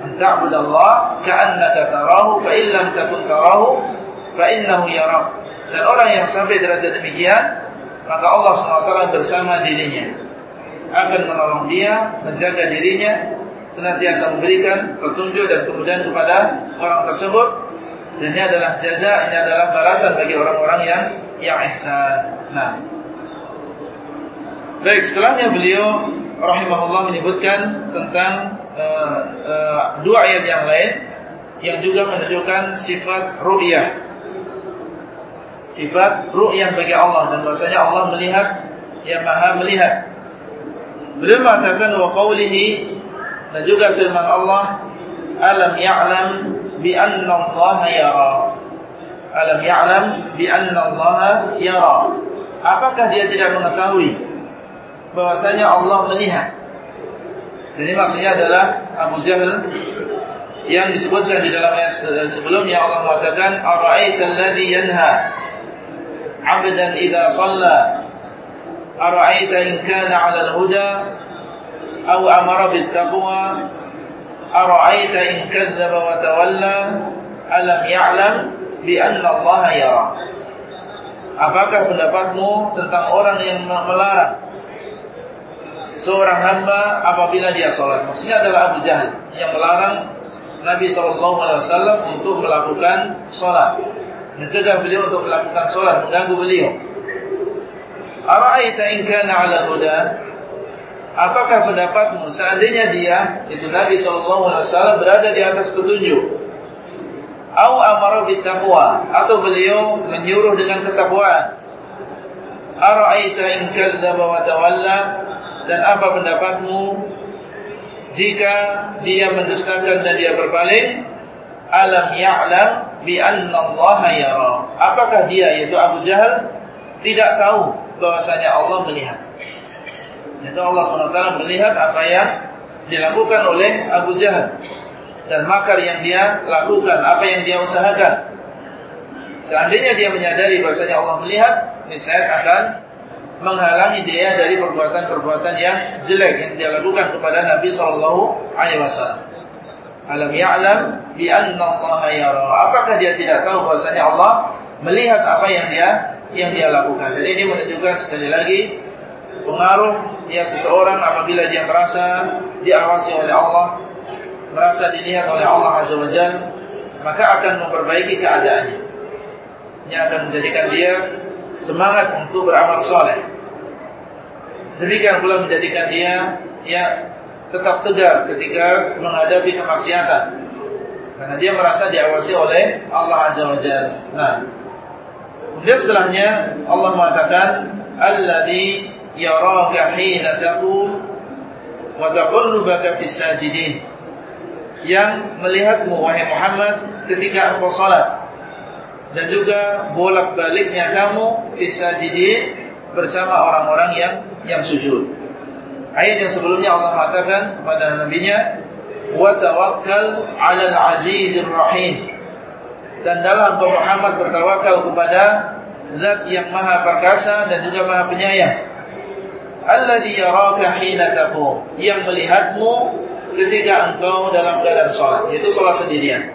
Anta'budallah ka'annaka tarahu fa takun tarahu dan orang yang sampai derajat demikian maka Allah SWT bersama dirinya. Akan menolong dia menjaga dirinya senantiasa memberikan petunjuk dan kemudian kepada orang tersebut dan ini adalah jaza, ini adalah balasan bagi orang-orang yang yang ihsan. Nah. Baik, setelahnya beliau rahimahullah menyebutkan tentang uh, uh, dua ayat yang lain yang juga menunjukkan sifat ru'yah. Sifat ru'yah bagi Allah dan bahasanya Allah melihat yang Maha melihat. Beliau mengatakan wa qawlihi dan juga firman Allah alam ya'lam bi anna Allah yara. Alam ya'lam bi anna Allah yara. Apakah dia tidak mengetahui bahwasanya Allah melihat? Jadi maksudnya adalah Abu Jahal yang disebutkan di dalam ayat sebelumnya Allah mengatakan ara'aita alladhi yanha 'abdan idza shalla ara'aita in kana 'ala al-huda taqwa Ara'aita in kadzdzaba wa tawalla alam ya'lam bi anna Allah yara. Apakah pendapatmu tentang orang yang melarang seorang hamba apabila dia sholat? Maksudnya adalah Abu Jahal yang melarang Nabi SAW untuk melakukan sholat, mencegah beliau untuk melakukan sholat, mengganggu beliau. Ara'aita in kana 'ala huda Apakah pendapatmu seandainya dia itu Nabi SAW berada di atas petunjuk? Au amara bitaqwa atau beliau menyuruh dengan ketakwaan? Ara'aita in kadzdzaba wa tawalla dan apa pendapatmu jika dia mendustakan dan dia berpaling? Alam ya'lam bi anna Allah yara. Apakah dia yaitu Abu Jahal tidak tahu bahwasanya Allah melihat? Itu Allah SWT melihat apa yang dilakukan oleh Abu Jahal dan makar yang dia lakukan, apa yang dia usahakan. Seandainya dia menyadari bahasanya Allah melihat, niscaya akan menghalangi dia dari perbuatan-perbuatan yang jelek yang dia lakukan kepada Nabi Wasallam. Alam ya'lam bi anna yara. Apakah dia tidak tahu bahasanya Allah melihat apa yang dia yang dia lakukan? Jadi ini menunjukkan sekali lagi pengaruh ya seseorang apabila dia merasa diawasi oleh Allah, merasa dilihat oleh Allah Azza wa Jal, maka akan memperbaiki keadaannya. Ini akan menjadikan dia semangat untuk beramal soleh. Demikian pula menjadikan dia ya tetap tegar ketika menghadapi kemaksiatan. Karena dia merasa diawasi oleh Allah Azza wa Jalla. Nah, kemudian setelahnya Allah mengatakan alladzi yaraka hina taqum wa taqallubaka fis sajidin yang melihatmu wahai Muhammad ketika engkau salat dan juga bolak-baliknya kamu fis sajidin bersama orang-orang yang yang sujud. Ayat yang sebelumnya Allah mengatakan kepada nabinya wa tawakkal 'alal 'azizir rahim. Dan dalam engkau Muhammad bertawakal kepada Zat yang Maha Perkasa dan juga Maha Penyayang alladhi yaraka hina taqum yang melihatmu ketika engkau dalam keadaan salat yaitu salat sendirian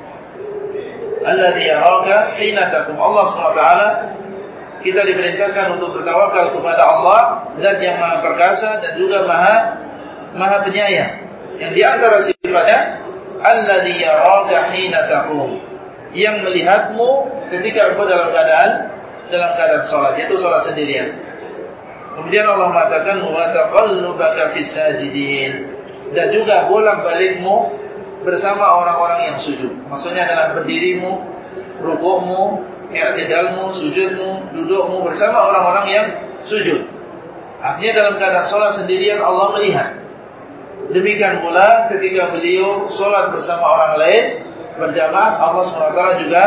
alladhi yaraka hina taqum Allah SWT kita diperintahkan untuk bertawakal kepada Allah zat yang maha perkasa dan juga maha Maha Penyayang. Yang di antara sifatnya alladzi yaraka hina taqum. Yang melihatmu ketika engkau dalam keadaan dalam keadaan salat, yaitu salat sendirian. Kemudian Allah mengatakan wa taqallubaka fis sajidin. Dan juga bolak-balikmu bersama orang-orang yang sujud. Maksudnya adalah berdirimu, rukukmu, i'tidalmu, sujudmu, dudukmu bersama orang-orang yang sujud. Artinya dalam keadaan sholat sendirian Allah melihat. Demikian pula ketika beliau sholat bersama orang lain berjamaah Allah SWT juga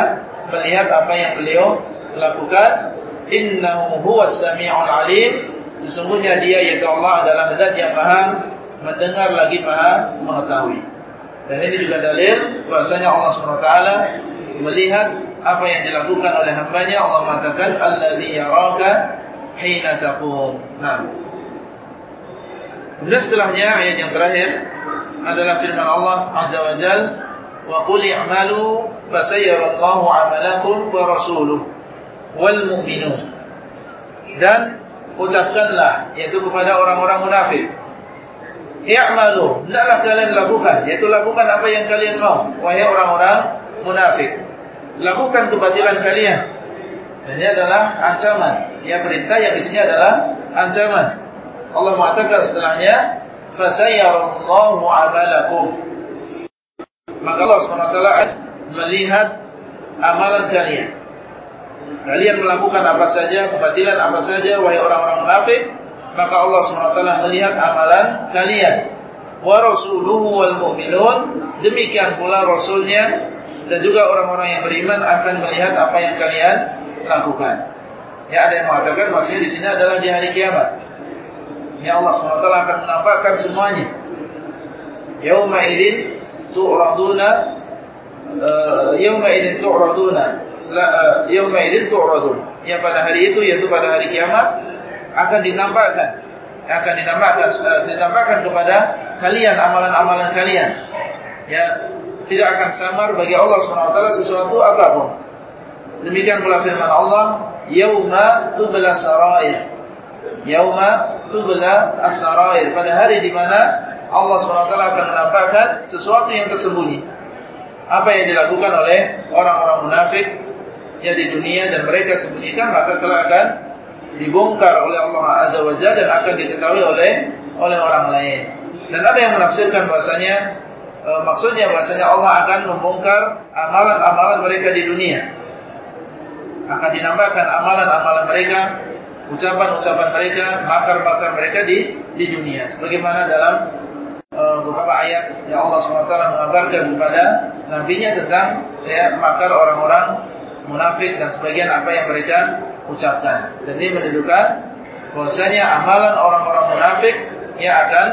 melihat apa yang beliau lakukan. Innahu huwas sami'un alim. Sesungguhnya dia yaitu Allah adalah zat yang maha mendengar lagi maha mengetahui. Dan ini juga dalil bahasanya Allah SWT melihat apa yang dilakukan oleh hambanya. Allah mengatakan, Alladhi yaraka hina taqum. Nah. Kemudian setelahnya ayat yang terakhir adalah firman Allah Azza wa Jal, Wa qul i'malu fasayarallahu amalakum wa rasuluh wal mu'minun. Dan ucapkanlah yaitu kepada orang-orang munafik I'malu, hendaklah kalian lakukan, yaitu lakukan apa yang kalian mau, wahai orang-orang munafik. Lakukan kebatilan kalian. Dan ini adalah ancaman. Ya perintah yang isinya adalah ancaman. Allah mengatakan setelahnya, "Fasayarallahu 'amalakum." Maka Allah SWT melihat amalan kalian. Kalian melakukan apa saja, kebatilan apa saja, wahai orang-orang munafik, maka Allah SWT melihat amalan kalian. Wa rasuluhu wal mu'minun, demikian pula rasulnya dan juga orang-orang yang beriman akan melihat apa yang kalian lakukan. Ya ada yang mengatakan maksudnya di sini adalah di hari kiamat. Ya Allah SWT akan menampakkan semuanya. Yauma idzin tu'raduna uh, yauma idzin tu'raduna yauma idzin tu'radun. Ya pada hari itu yaitu pada hari kiamat akan ditampakkan akan ditampakkan uh, ditampakkan kepada kalian amalan-amalan kalian. Ya tidak akan samar bagi Allah SWT sesuatu apa pun. Demikian pula firman Allah yauma tubla sarair. Yauma tubla as-sarair. Pada hari di mana Allah SWT akan menampakkan sesuatu yang tersembunyi. Apa yang dilakukan oleh orang-orang munafik ya di dunia dan mereka sembunyikan maka telah akan dibongkar oleh Allah Azza wa Jalla dan akan diketahui oleh oleh orang lain. Dan ada yang menafsirkan bahasanya e, maksudnya bahasanya Allah akan membongkar amalan-amalan mereka di dunia. Akan dinamakan amalan-amalan mereka, ucapan-ucapan mereka, makar-makar mereka di di dunia. Sebagaimana dalam e, beberapa ayat yang Allah SWT mengabarkan kepada nabinya tentang ya makar orang-orang munafik dan sebagian apa yang mereka ucapkan. Dan ini menunjukkan bahwasanya amalan orang-orang munafik yang akan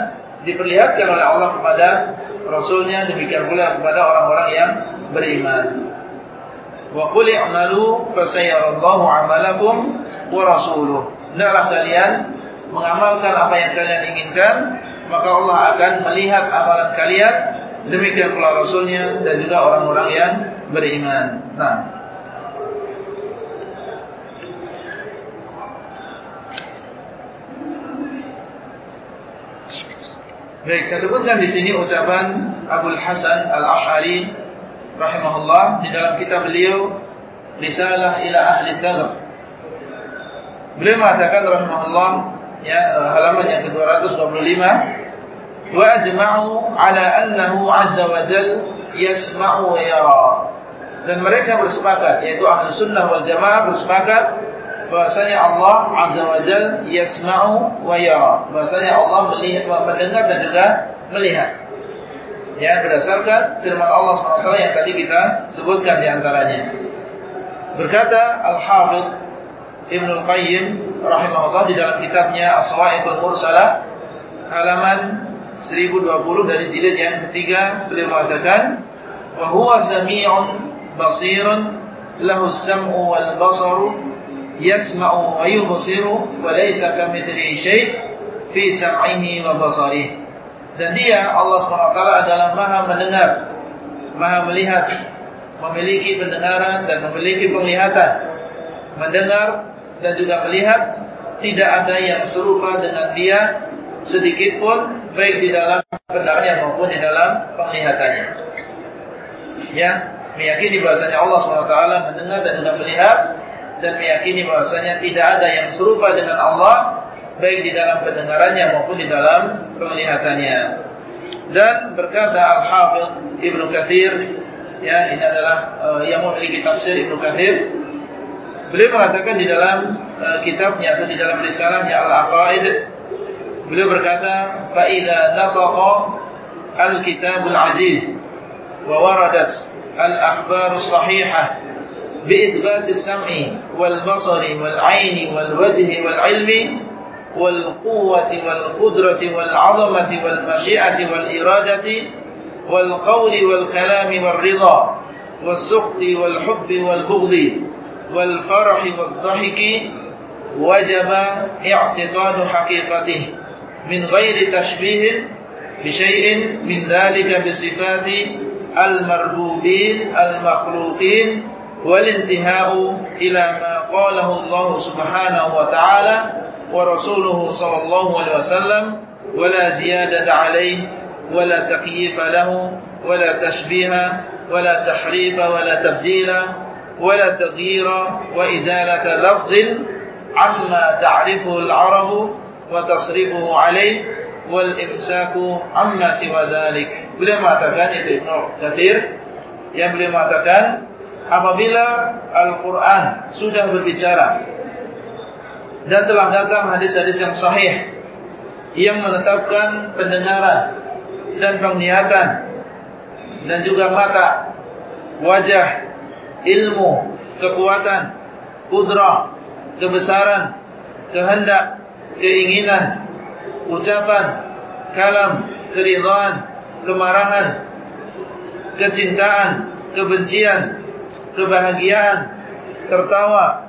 diperlihatkan oleh Allah kepada Rasulnya demikian pula kepada orang-orang yang beriman. Wa qul i'malu fasayarallahu 'amalakum wa rasuluh. Hendaklah kalian mengamalkan apa yang kalian inginkan, maka Allah akan melihat amalan kalian demikian pula Rasulnya dan juga orang-orang yang beriman. Nah, Baik, saya sebutkan di sini ucapan Abu Hasan Al-Ash'ari rahimahullah di dalam kitab beliau Risalah ila Ahli Thadr. Beliau mengatakan rahimahullah ya halaman yang ke-225 wa ajma'u ala annahu azza wa jal yasma'u wa yara. Dan mereka bersepakat yaitu ahli sunnah wal jamaah bersepakat bahasanya Allah Azza wa Jal yasma'u wa yara. Bahasanya Allah melihat, mendengar dan juga melihat. Ya, berdasarkan firman Allah SWT yang tadi kita sebutkan di antaranya. Berkata Al-Hafidh Ibn Al-Qayyim rahimahullah di dalam kitabnya As-Sawa'iqul Mursalah halaman 1020 dari jilid yang ketiga beliau mengatakan wa huwa sami'un basirun lahu as-sam'u wal basaru yasma'u wa yubsiru wa laysa kamitslihi syai' fi sam'ihi wa basarihi. Dan dia Allah SWT adalah Maha mendengar, Maha melihat, memiliki pendengaran dan memiliki penglihatan. Mendengar dan juga melihat tidak ada yang serupa dengan dia sedikit pun baik di dalam pendengarannya maupun di dalam penglihatannya. Ya, meyakini bahasanya Allah SWT mendengar dan juga melihat dan meyakini bahasanya tidak ada yang serupa dengan Allah baik di dalam pendengarannya maupun di dalam penglihatannya. Dan berkata Al-Hafidh Ibnu Katsir ya ini adalah uh, yang memiliki tafsir Ibnu Katsir beliau mengatakan di dalam uh, kitabnya atau di dalam risalahnya Al-Aqaid beliau berkata fa idza nataqa al-kitabul aziz wa waradat al-akhbarus sahihah بإثبات السمع والبصر والعين والوجه والعلم والقوة والقدرة والعظمة والمشيئة والإرادة والقول والكلام والرضا والسخط والحب والبغض والفرح والضحك وجب اعتقاد حقيقته من غير تشبيه بشيء من ذلك بصفات المربوبين المخلوقين والانتهاء إلى ما قاله الله سبحانه وتعالى ورسوله صلى الله عليه وسلم ولا زيادة عليه ولا تكييف له ولا تشبيه ولا تحريف ولا تبديل ولا تغيير وإزالة لفظ عما تعرفه العرب وتصرفه عليه والإمساك عما سوى ذلك. Beliau mengatakan itu Ibnu Katsir yang apabila Al-Qur'an sudah berbicara dan telah datang hadis-hadis yang sahih yang menetapkan pendengaran dan penglihatan dan juga mata, wajah, ilmu, kekuatan, kudrah, kebesaran, kehendak, keinginan, ucapan, kalam, keridhaan, kemarahan, kecintaan, kebencian, kebahagiaan, tertawa.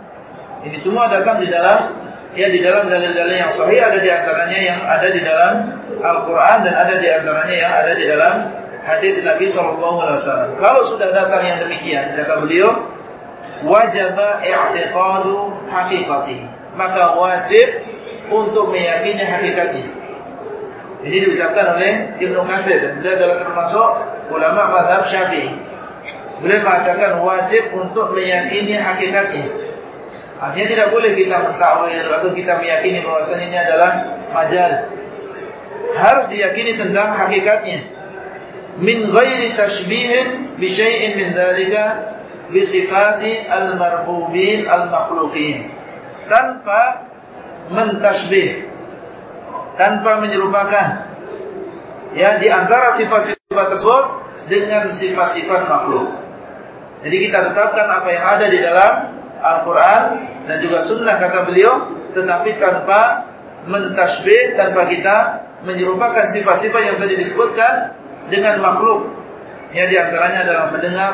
Ini semua datang di dalam ya di dalam dalil-dalil yang sahih ada di antaranya yang ada di dalam Al-Quran dan ada di antaranya yang ada di dalam hadis Nabi SAW. Kalau sudah datang yang demikian, kata beliau, wajib i'tiqadu hakikati. Maka wajib untuk meyakini hakikatnya. Ini diucapkan oleh Ibnu Katsir dan beliau adalah termasuk ulama madhab Syafi'i. Beliau mengatakan wajib untuk meyakini hakikatnya. Artinya tidak boleh kita mentakwil atau kita meyakini bahwasanya ini adalah majaz. Harus diyakini tentang hakikatnya. Min ghairi tashbihin bi syai'in min dzalika bi sifati al-marbubin al-makhluqin. Tanpa mentasbih tanpa menyerupakan. Ya di antara sifat-sifat tersebut dengan sifat-sifat makhluk. Jadi kita tetapkan apa yang ada di dalam Al-Quran dan juga Sunnah kata beliau, tetapi tanpa mentasbih, tanpa kita menyerupakan sifat-sifat yang tadi disebutkan dengan makhluk. Yang di antaranya adalah mendengar,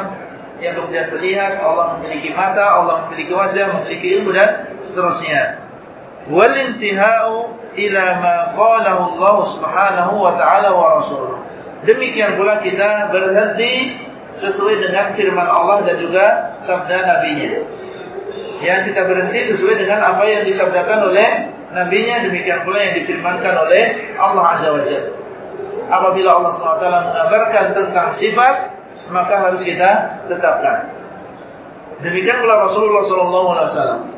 yang kemudian melihat, Allah memiliki mata, Allah memiliki wajah, memiliki ilmu dan seterusnya. Wal intihau ila ma qalahu Allah Subhanahu wa taala wa rasuluh. Demikian pula kita berhenti sesuai dengan firman Allah dan juga sabda nabinya. Yang kita berhenti sesuai dengan apa yang disabdakan oleh nabinya demikian pula yang difirmankan oleh Allah Azza wa Jalla. Apabila Allah SWT mengabarkan tentang sifat, maka harus kita tetapkan. Demikian pula Rasulullah SAW.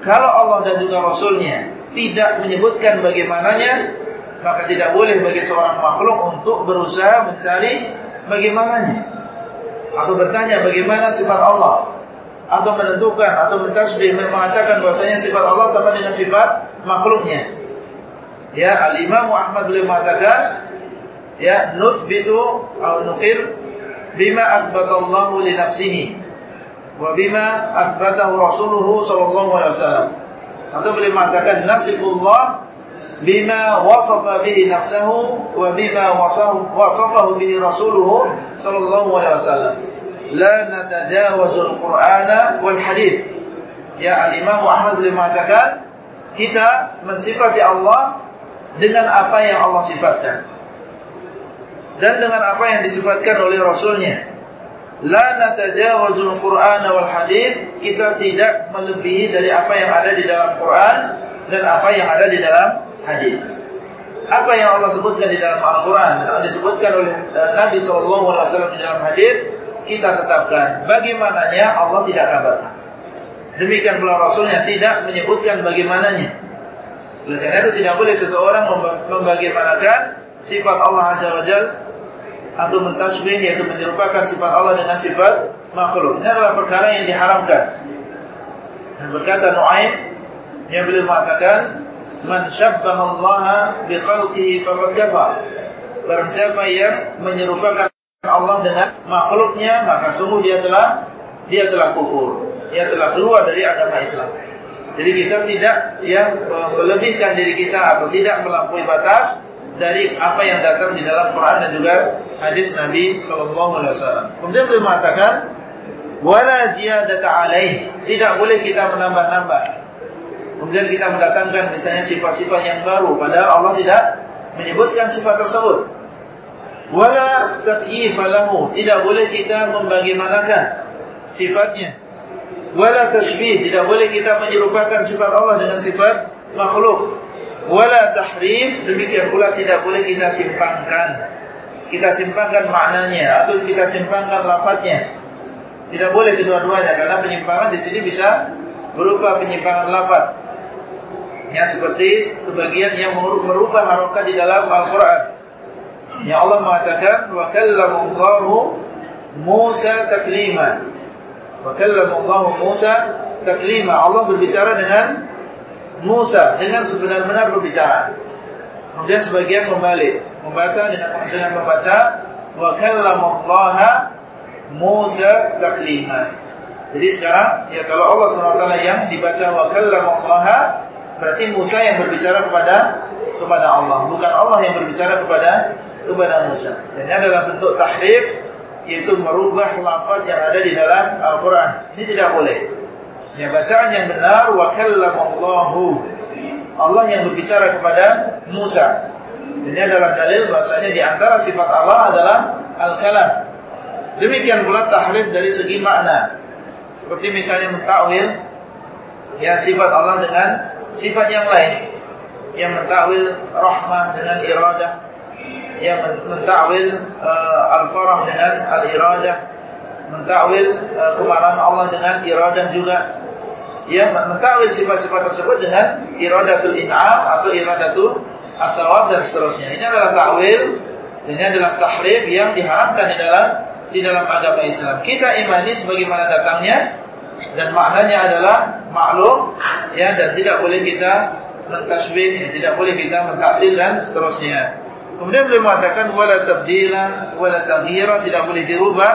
Kalau Allah dan juga Rasulnya tidak menyebutkan bagaimananya, maka tidak boleh bagi seorang makhluk untuk berusaha mencari bagaimananya. Atau bertanya bagaimana sifat Allah atau menentukan atau mentasbih mengatakan bahwasanya sifat Allah sama dengan sifat makhluknya. Ya, Al-Imam Ahmad beliau mengatakan ya nuthbitu atau nuqir bima athbatallahu li nafsihi wa bima athbatahu rasuluhu sallallahu alaihi wasallam. Atau beliau mengatakan nasifullah bima wasafa bihi nafsahu wa bima wasafahu bihi rasuluhu sallallahu alaihi wasallam la natajawazul Qur'ana wal hadis. Ya Al-Imam Ahmad beliau mengatakan kita mensifati Allah dengan apa yang Allah sifatkan dan dengan apa yang disifatkan oleh Rasulnya. La natajawazul Qur'ana wal hadis. Kita tidak melebihi dari apa yang ada di dalam Quran dan apa yang ada di dalam hadis. apa yang Allah sebutkan di dalam Al-Quran dan disebutkan oleh uh, Nabi SAW di dalam hadis kita tetapkan bagaimananya Allah tidak kabarkan. Demikian pula Rasulnya tidak menyebutkan bagaimananya. Oleh karena itu tidak boleh seseorang membagaimanakan sifat Allah Azza wa Jal atau mentasbih yaitu menyerupakan sifat Allah dengan sifat makhluk. Ini adalah perkara yang diharamkan. Dan berkata Nu'aim yang beliau mengatakan man syabbaha Allah bi khalqihi faqad kafar. Barang siapa yang menyerupakan Allah dengan makhluknya maka sungguh dia telah dia telah kufur. Dia telah keluar dari agama Islam. Jadi kita tidak ya melebihkan diri kita atau tidak melampaui batas dari apa yang datang di dalam Quran dan juga hadis Nabi sallallahu alaihi wasallam. Kemudian beliau mengatakan wala ziyadata alaih. Tidak boleh kita menambah-nambah kemudian kita mendatangkan misalnya sifat-sifat yang baru padahal Allah tidak menyebutkan sifat tersebut. Wala takyifalahu tidak boleh kita membagaimanakan sifatnya. Wala tashbih tidak boleh kita menyerupakan sifat Allah dengan sifat makhluk. Wala tahrif demikian pula tidak boleh kita simpangkan. Kita simpangkan maknanya atau kita simpangkan lafadznya. Tidak boleh kedua-duanya karena penyimpangan di sini bisa berupa penyimpangan lafadz Ya seperti sebagian yang merubah harokat di dalam Al-Quran. Ya Allah mengatakan wa kallamallahu Musa taklima. Wa kallamallahu Musa taklima. Allah berbicara dengan Musa dengan sebenar-benar berbicara. Kemudian sebagian kembali membaca dengan dengan membaca wa kallamallaha Musa taklima. Jadi sekarang ya kalau Allah SWT yang dibaca wa Berarti Musa yang berbicara kepada kepada Allah, bukan Allah yang berbicara kepada kepada Musa. Dan ini adalah bentuk tahrif yaitu merubah lafaz yang ada di dalam Al-Qur'an. Ini tidak boleh. Ya bacaan yang benar wa kallamallahu. Allah yang berbicara kepada Musa. Ini adalah dalil bahasanya di antara sifat Allah adalah al-kalam. Demikian pula tahrif dari segi makna. Seperti misalnya mentakwil ya sifat Allah dengan sifat yang lain. Yang mentakwil rahmah dengan iradah. Yang mentakwil uh, al-farah dengan al-iradah. Mentakwil uh, kemarahan Allah dengan iradah juga. Yang mentakwil sifat-sifat tersebut dengan iradatul in'am atau iradatul at-tawab dan seterusnya. Ini adalah takwil ini adalah tahrif yang diharamkan di dalam di dalam agama Islam. Kita imani sebagaimana datangnya dan maknanya adalah maklum ya dan tidak boleh kita mentasbih, ya, tidak boleh kita mentakdir dan seterusnya. Kemudian beliau mengatakan wala tabdila wala taghyira tidak boleh dirubah.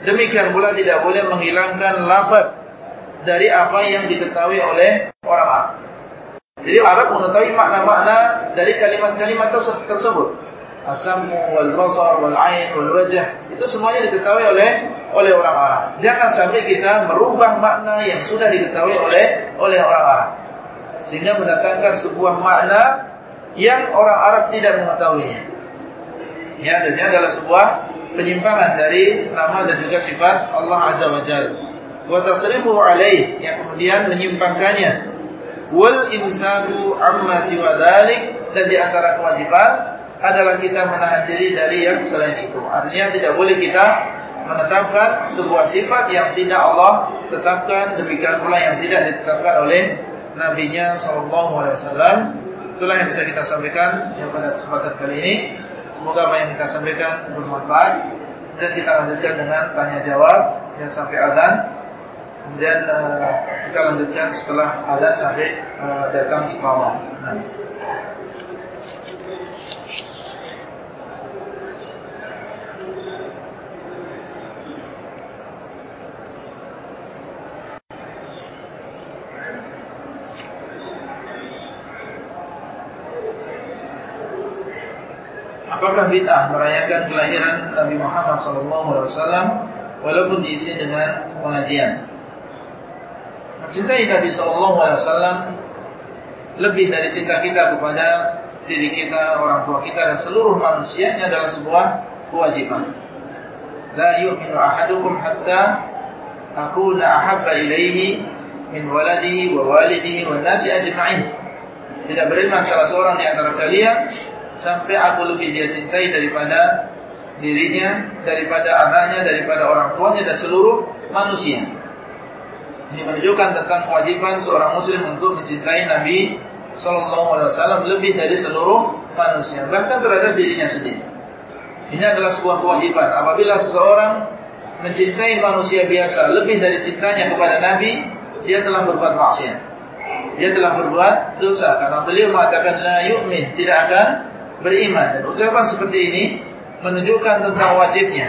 Demikian pula tidak boleh menghilangkan lafaz dari apa yang diketahui oleh orang Arab. Jadi Arab mengetahui makna-makna dari kalimat-kalimat tersebut. Asamu wal basar wal ain wal wajah itu semuanya diketahui oleh oleh orang Arab. Jangan sampai kita merubah makna yang sudah diketahui oleh oleh orang Arab. Sehingga mendatangkan sebuah makna yang orang Arab tidak mengetahuinya. Ya, dan ini adalah sebuah penyimpangan dari nama dan juga sifat Allah Azza wa Jalla. Wa tasrifu alaih yang kemudian menyimpangkannya. Wal imsaku amma siwa dalik dan di antara kewajiban adalah kita menahan diri dari yang selain itu. Artinya tidak boleh kita menetapkan sebuah sifat yang tidak Allah tetapkan demikian pula yang tidak ditetapkan oleh nabinya wasallam. Itulah yang bisa kita sampaikan yang pada kesempatan kali ini. Semoga apa yang kita sampaikan bermanfaat dan kita lanjutkan dengan tanya jawab yang sampai adzan. Kemudian uh, kita lanjutkan setelah adzan sampai uh, datang iqamah. Nah. Apakah bid'ah merayakan kelahiran Nabi Muhammad SAW walaupun diisi dengan pengajian? Mencintai Nabi SAW lebih dari cinta kita kepada diri kita, orang tua kita dan seluruh manusia ini adalah sebuah kewajiban. La yu'minu ahadukum hatta akuna ahabba ilaihi min waladihi wa walidihi wa nasi ajma'in. Tidak beriman salah seorang di antara kalian sampai aku lebih dia cintai daripada dirinya, daripada anaknya, daripada orang tuanya dan seluruh manusia. Ini menunjukkan tentang kewajiban seorang muslim untuk mencintai Nabi Sallallahu Alaihi Wasallam lebih dari seluruh manusia, bahkan terhadap dirinya sendiri. Ini adalah sebuah kewajiban. Apabila seseorang mencintai manusia biasa lebih dari cintanya kepada Nabi, dia telah berbuat maksiat. Dia telah berbuat dosa karena beliau mengatakan la yu'min, tidak akan beriman. Dan ucapan seperti ini menunjukkan tentang wajibnya.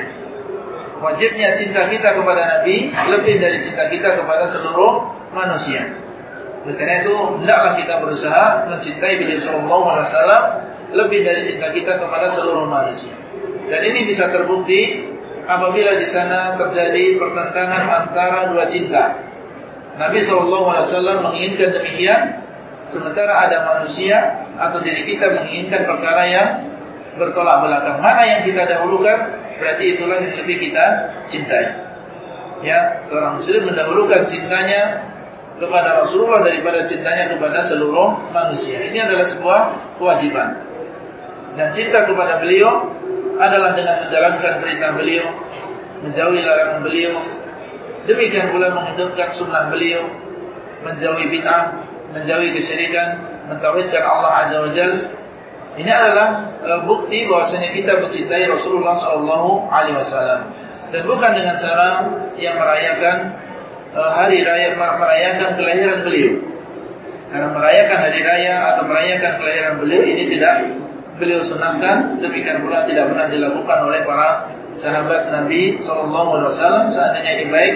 Wajibnya cinta kita kepada Nabi lebih dari cinta kita kepada seluruh manusia. Oleh karena itu, hendaklah kita berusaha mencintai beliau sallallahu alaihi wasallam lebih dari cinta kita kepada seluruh manusia. Dan ini bisa terbukti apabila di sana terjadi pertentangan antara dua cinta. Nabi sallallahu alaihi wasallam menginginkan demikian, sementara ada manusia atau diri kita menginginkan perkara yang bertolak belakang. Mana yang kita dahulukan, berarti itulah yang lebih kita cintai. Ya, seorang muslim mendahulukan cintanya kepada Rasulullah daripada cintanya kepada seluruh manusia. Ini adalah sebuah kewajiban. Dan cinta kepada beliau adalah dengan menjalankan perintah beliau, menjauhi larangan beliau. Demikian pula menghidupkan sunnah beliau, menjauhi bid'ah, menjauhi kesyirikan, mentauhidkan Allah Azza wa Jalla ini adalah e, bukti bahwasanya kita mencintai Rasulullah Shallallahu Alaihi Wasallam dan bukan dengan cara yang merayakan e, hari raya merayakan kelahiran beliau. Karena merayakan hari raya atau merayakan kelahiran beliau ini tidak beliau sunahkan, demikian pula tidak pernah dilakukan oleh para sahabat Nabi Shallallahu Alaihi Wasallam. Seandainya ini baik,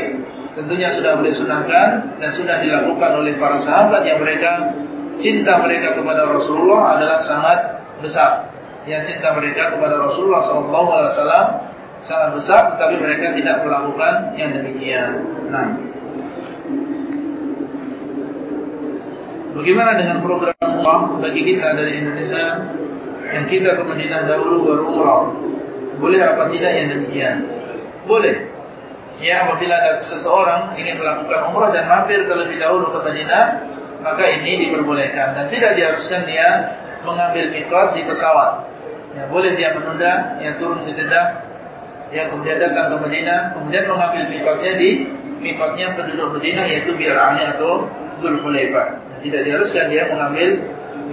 tentunya sudah beliau sunahkan dan sudah dilakukan oleh para sahabat yang mereka cinta mereka kepada Rasulullah adalah sangat besar. Yang cinta mereka kepada Rasulullah SAW sangat besar, tetapi mereka tidak melakukan yang demikian. Nah, bagaimana dengan program umrah bagi kita dari Indonesia yang kita ke Madinah dahulu baru umrah? Boleh apa tidak yang demikian? Boleh. Ya, apabila ada seseorang ingin melakukan umrah dan mampir terlebih dahulu ke Madinah, maka ini diperbolehkan dan tidak diharuskan dia mengambil mikot di pesawat. Ya, boleh dia menunda, yang turun ke Jeddah, yang kemudian datang ke Madinah, kemudian mengambil mikotnya di mikotnya penduduk Madinah yaitu Bi'al atau Dhul Khulaifah. Tidak diharuskan dia mengambil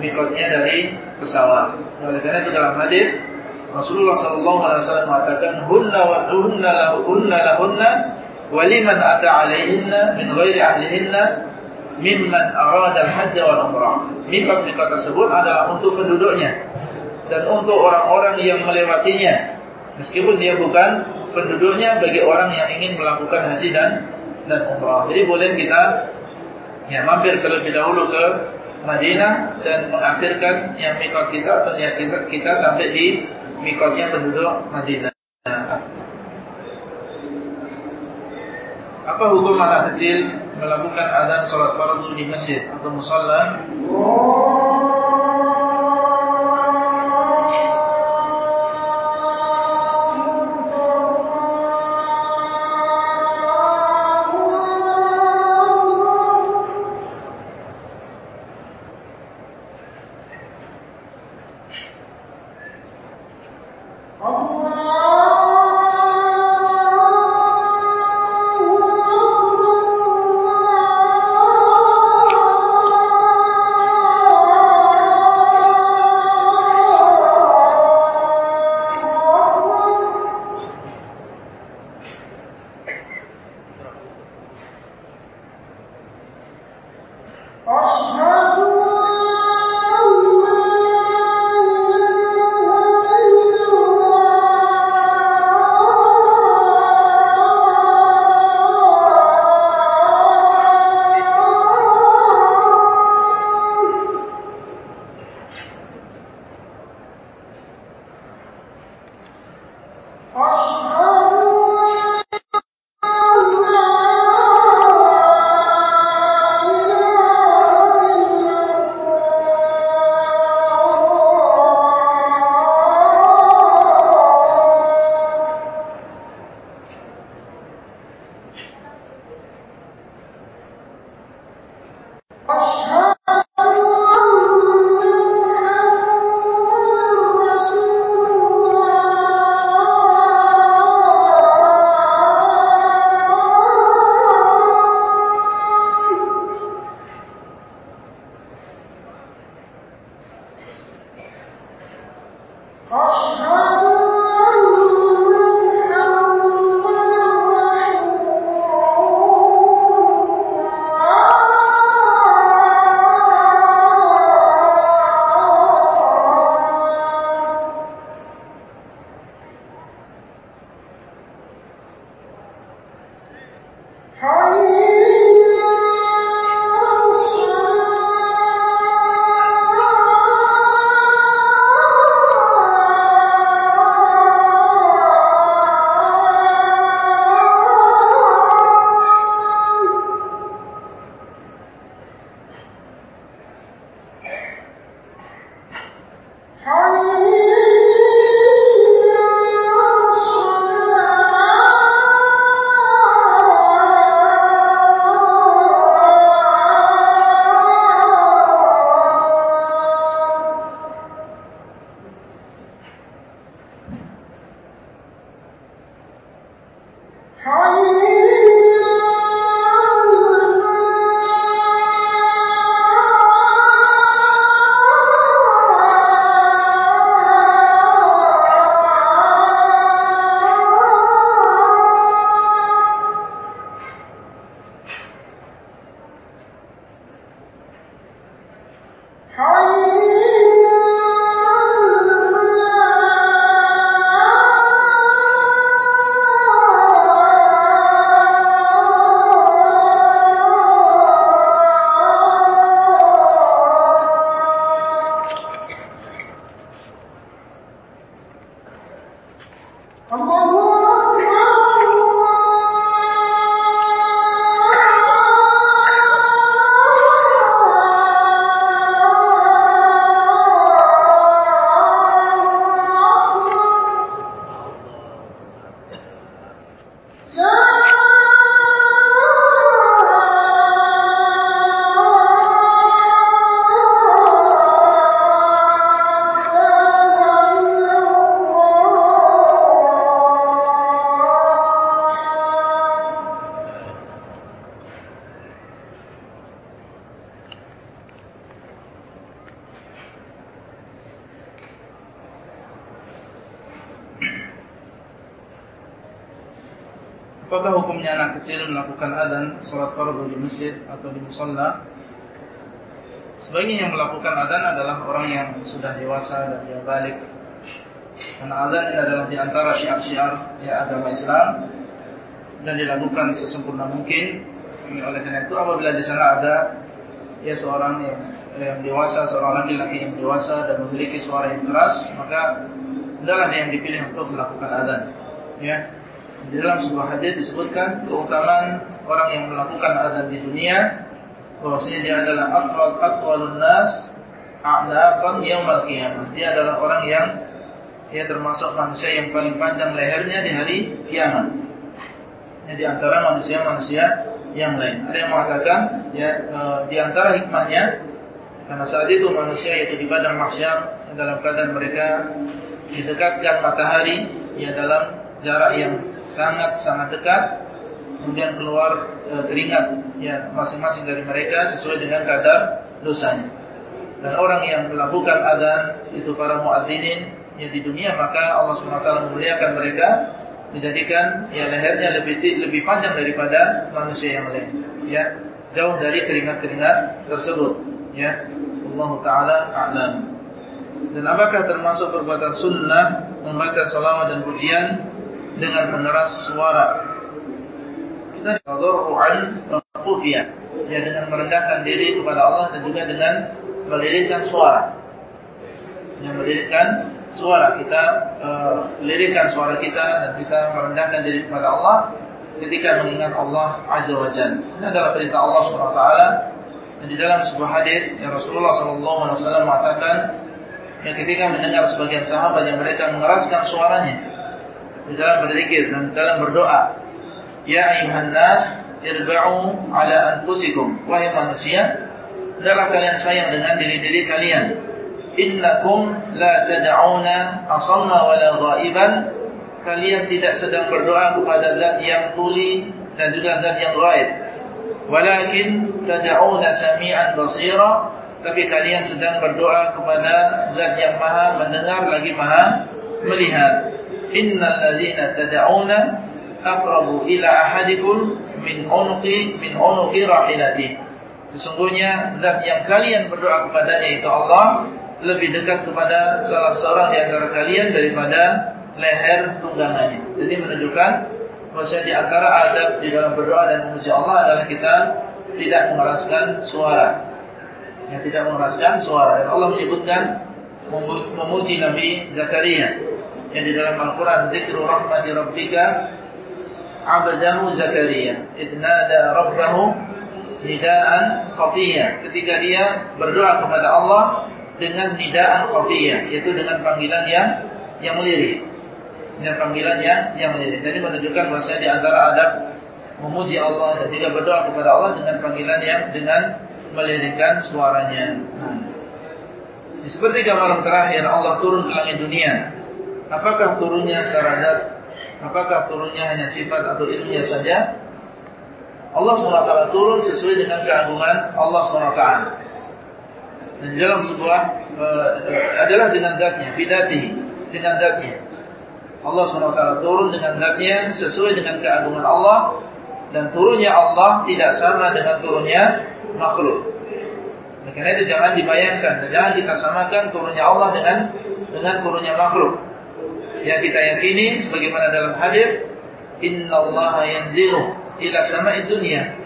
mikotnya dari pesawat. Ya, oleh karena itu dalam hadis Rasulullah sallallahu alaihi wasallam mengatakan hunna wa hunna lahunna lahunna wa liman ata alaihinna min ghairi ahlihinna mimman arada al-hajj wal umrah. Mikat-mikat tersebut adalah untuk penduduknya dan untuk orang-orang yang melewatinya. Meskipun dia bukan penduduknya bagi orang yang ingin melakukan haji dan dan umrah. Jadi boleh kita ya mampir terlebih dahulu ke Madinah dan mengakhirkan yang mikot kita atau niat kita, kita sampai di mikotnya penduduk Madinah. Apa hukum anak kecil melakukan adzan salat fardu di masjid atau musalla? Melakukan adzan salat fardu di masjid atau di musalla? Sebagian yang melakukan adzan adalah orang yang sudah dewasa dan dia balik. Karena adzan ini adalah di antara syiar-syiar ya agama Islam dan dilakukan sesempurna mungkin. Oleh karena itu apabila di sana ada ya seorang yang, yang dewasa, seorang laki-laki yang dewasa dan memiliki suara yang keras, maka hendaklah yang dipilih untuk melakukan adzan. Ya, di dalam sebuah hadis disebutkan keutamaan orang yang melakukan adzan di dunia bahwasanya dia adalah atwal atwalun nas a'naqan yaumil qiyamah. Dia adalah orang yang dia termasuk manusia yang paling panjang lehernya di hari kiamat. Ya, di antara manusia-manusia yang lain. Ada yang mengatakan ya e, di antara hikmahnya karena saat itu manusia itu di padang mahsyar dalam keadaan mereka didekatkan matahari ya dalam jarak yang sangat-sangat dekat kemudian keluar e, keringat ya masing-masing dari mereka sesuai dengan kadar dosanya. Dan orang yang melakukan adzan itu para muadzinin yang di dunia maka Allah SWT memuliakan mereka menjadikan ya lehernya lebih lebih panjang daripada manusia yang lain ya jauh dari keringat-keringat tersebut ya Allah taala a'lam dan apakah termasuk perbuatan sunnah membaca salawat dan pujian dengan mengeras suara. Tadarruan khufiyah, ya dengan merendahkan diri kepada Allah dan juga dengan melirikkan suara. Yang melirikkan suara kita uh, lirikkan suara kita dan kita merendahkan diri kepada Allah ketika mengingat Allah Azza wa Jalla. Ini adalah perintah Allah Subhanahu wa dan di dalam sebuah hadis yang Rasulullah wasallam mengatakan yang ketika mendengar sebagian sahabat yang mereka mengeraskan suaranya di dalam berzikir dan dalam berdoa. Ya ayuhan nas, irba'u ala anfusikum. Wahai manusia, hendaklah kalian sayang dengan diri-diri kalian. Innakum la tad'una asamma wa la ghaiban. Kalian tidak sedang berdoa kepada zat yang tuli dan juga zat yang ghaib. Walakin tad'una sami'an basira. Tapi kalian sedang berdoa kepada zat yang maha mendengar lagi maha melihat innal ladzina tad'una aqrabu ila ahadikum min unuqi min unuqi rahilati. Sesungguhnya zat yang kalian berdoa kepadanya itu Allah lebih dekat kepada salah seorang di antara kalian daripada leher tunggangannya. Jadi menunjukkan bahwa di antara adab di dalam berdoa dan memuji Allah adalah kita tidak mengeraskan suara. Yang tidak mengeraskan suara. Dan Allah menyebutkan memuji Nabi Zakaria. Yang di dalam Al-Quran Zikru rahmati rabbika Abdahu Zakaria Idnada rabbahu Nidaan khafiyah Ketika dia berdoa kepada Allah Dengan nidaan khafiyah Yaitu dengan panggilan yang Yang melirik Dengan panggilan yang, yang melirik Jadi menunjukkan bahasa di antara adab Memuji Allah dan juga berdoa kepada Allah Dengan panggilan yang Dengan melirikkan suaranya. Hmm. Seperti malam terakhir Allah turun ke langit dunia. Apakah turunnya secara? Apakah turunnya hanya sifat atau ilmunya saja? Allah SWT turun sesuai dengan keagungan Allah SWT. Dan dalam sebuah uh, adalah dengan zatnya, bidati, dengan zatnya. Allah SWT turun dengan zatnya sesuai dengan keagungan Allah dan turunnya Allah tidak sama dengan turunnya makhluk. Karena itu jangan dibayangkan jangan kita samakan turunnya Allah dengan dengan turunnya makhluk yang kita yakini sebagaimana dalam hadis innallaha yanzilu ila sama'id dunya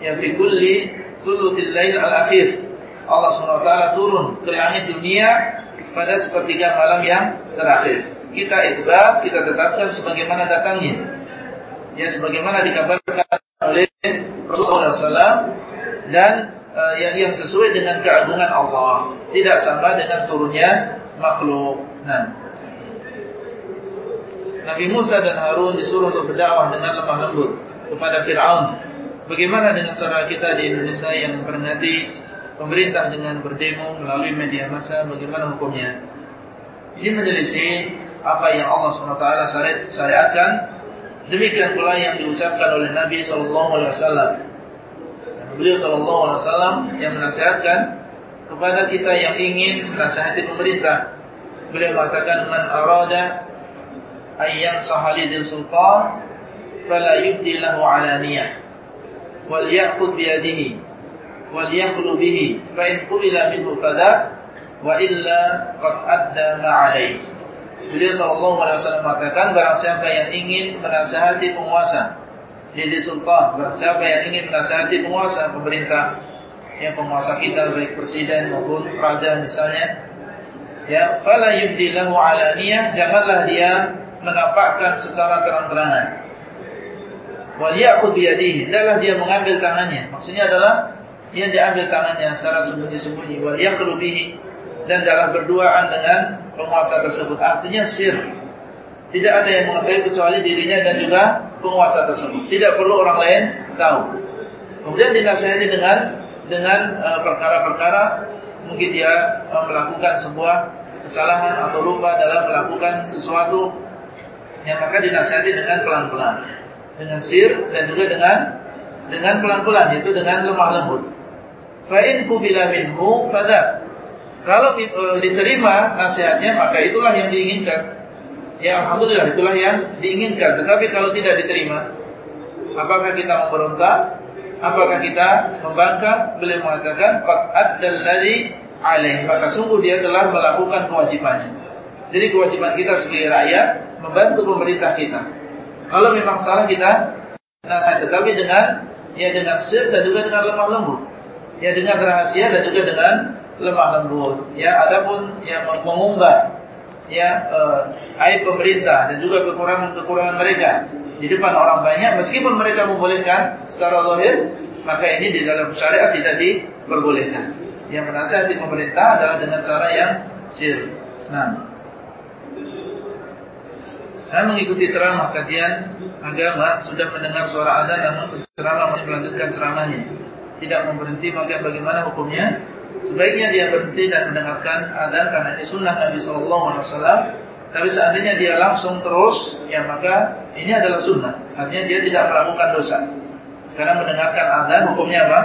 ya fi kulli thuluthil lail al-akhir. Allah SWT turun ke langit dunia pada sepertiga malam yang terakhir. Kita itbab kita tetapkan sebagaimana datangnya. Ya sebagaimana dikabarkan oleh Rasulullah SAW dan uh, yang, yang sesuai dengan keagungan Allah. Tidak sama dengan turunnya makhluk. Nah Nabi Musa dan Harun disuruh untuk berdakwah dengan lemah lembut kepada Fir'aun. Bagaimana dengan saudara kita di Indonesia yang memperingati pemerintah dengan berdemo melalui media massa, bagaimana hukumnya? Ini menyelisih apa yang Allah SWT syariatkan. Demikian pula yang diucapkan oleh Nabi SAW. Beliau SAW yang menasihatkan kepada kita yang ingin menasihati pemerintah. Beliau mengatakan man arada ayyan sahali din sultan fala yubdi lahu alaniyah. Wal ya'khudh bi yadihi wal yakhlu bihi fa in qubila minhu fadha wa illa qad adda ma Beliau sallallahu alaihi wasallam mengatakan barang siapa yang ingin menasihati penguasa jadi sultan, barang siapa yang ingin menasihati penguasa pemerintah yang penguasa kita baik presiden maupun raja misalnya ya fala yubdi lahu alaniyah janganlah dia menampakkan secara terang-terangan. Wal ya'khudh bi adalah dia mengambil tangannya. Maksudnya adalah dia diambil tangannya secara sembunyi-sembunyi. Wal yakhlu bihi. Dan dalam berduaan dengan penguasa tersebut. Artinya sir. Tidak ada yang mengetahui kecuali dirinya dan juga penguasa tersebut. Tidak perlu orang lain tahu. Kemudian dinasihati dengan dengan eh, perkara-perkara. Uh, mungkin dia uh, melakukan sebuah kesalahan atau lupa dalam melakukan sesuatu yang maka dinasihati dengan pelan-pelan dengan sir dan juga dengan dengan pelan-pelan yaitu dengan lemah lembut. Fa in qubila minhu fadha. Kalau e, diterima nasihatnya maka itulah yang diinginkan. Ya alhamdulillah itulah yang diinginkan. Tetapi kalau tidak diterima, apakah kita memberontak? Apakah kita membangkang? Beliau mengatakan qad addal ladzi alaih. Maka sungguh dia telah melakukan kewajibannya. Jadi kewajiban kita sebagai rakyat membantu pemerintah kita kalau memang salah kita nasihat, tetapi dengan ya dengan sir dan juga dengan lemah lembut. Ya dengan rahasia dan juga dengan lemah lembut. Ya adapun yang mengumbar ya eh, aib pemerintah dan juga kekurangan-kekurangan mereka di depan orang banyak meskipun mereka membolehkan secara lahir maka ini di dalam syariat tidak diperbolehkan. Yang menasihati pemerintah adalah dengan cara yang sir. Nah, saya mengikuti ceramah kajian agama sudah mendengar suara azan namun ceramah masih melanjutkan ceramahnya. Tidak memberhenti maka bagaimana hukumnya? Sebaiknya dia berhenti dan mendengarkan azan karena ini sunnah Nabi Shallallahu Alaihi Wasallam. Tapi seandainya dia langsung terus, ya maka ini adalah sunnah. Artinya dia tidak melakukan dosa. Karena mendengarkan azan hukumnya apa?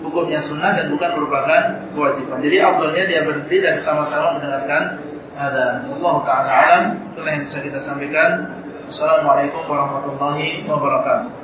Hukumnya sunnah dan bukan merupakan kewajiban. Jadi awalnya dia berhenti dan sama-sama mendengarkan ada Allah Ta'ala alam. Itulah yang bisa kita sampaikan. Assalamualaikum warahmatullahi wabarakatuh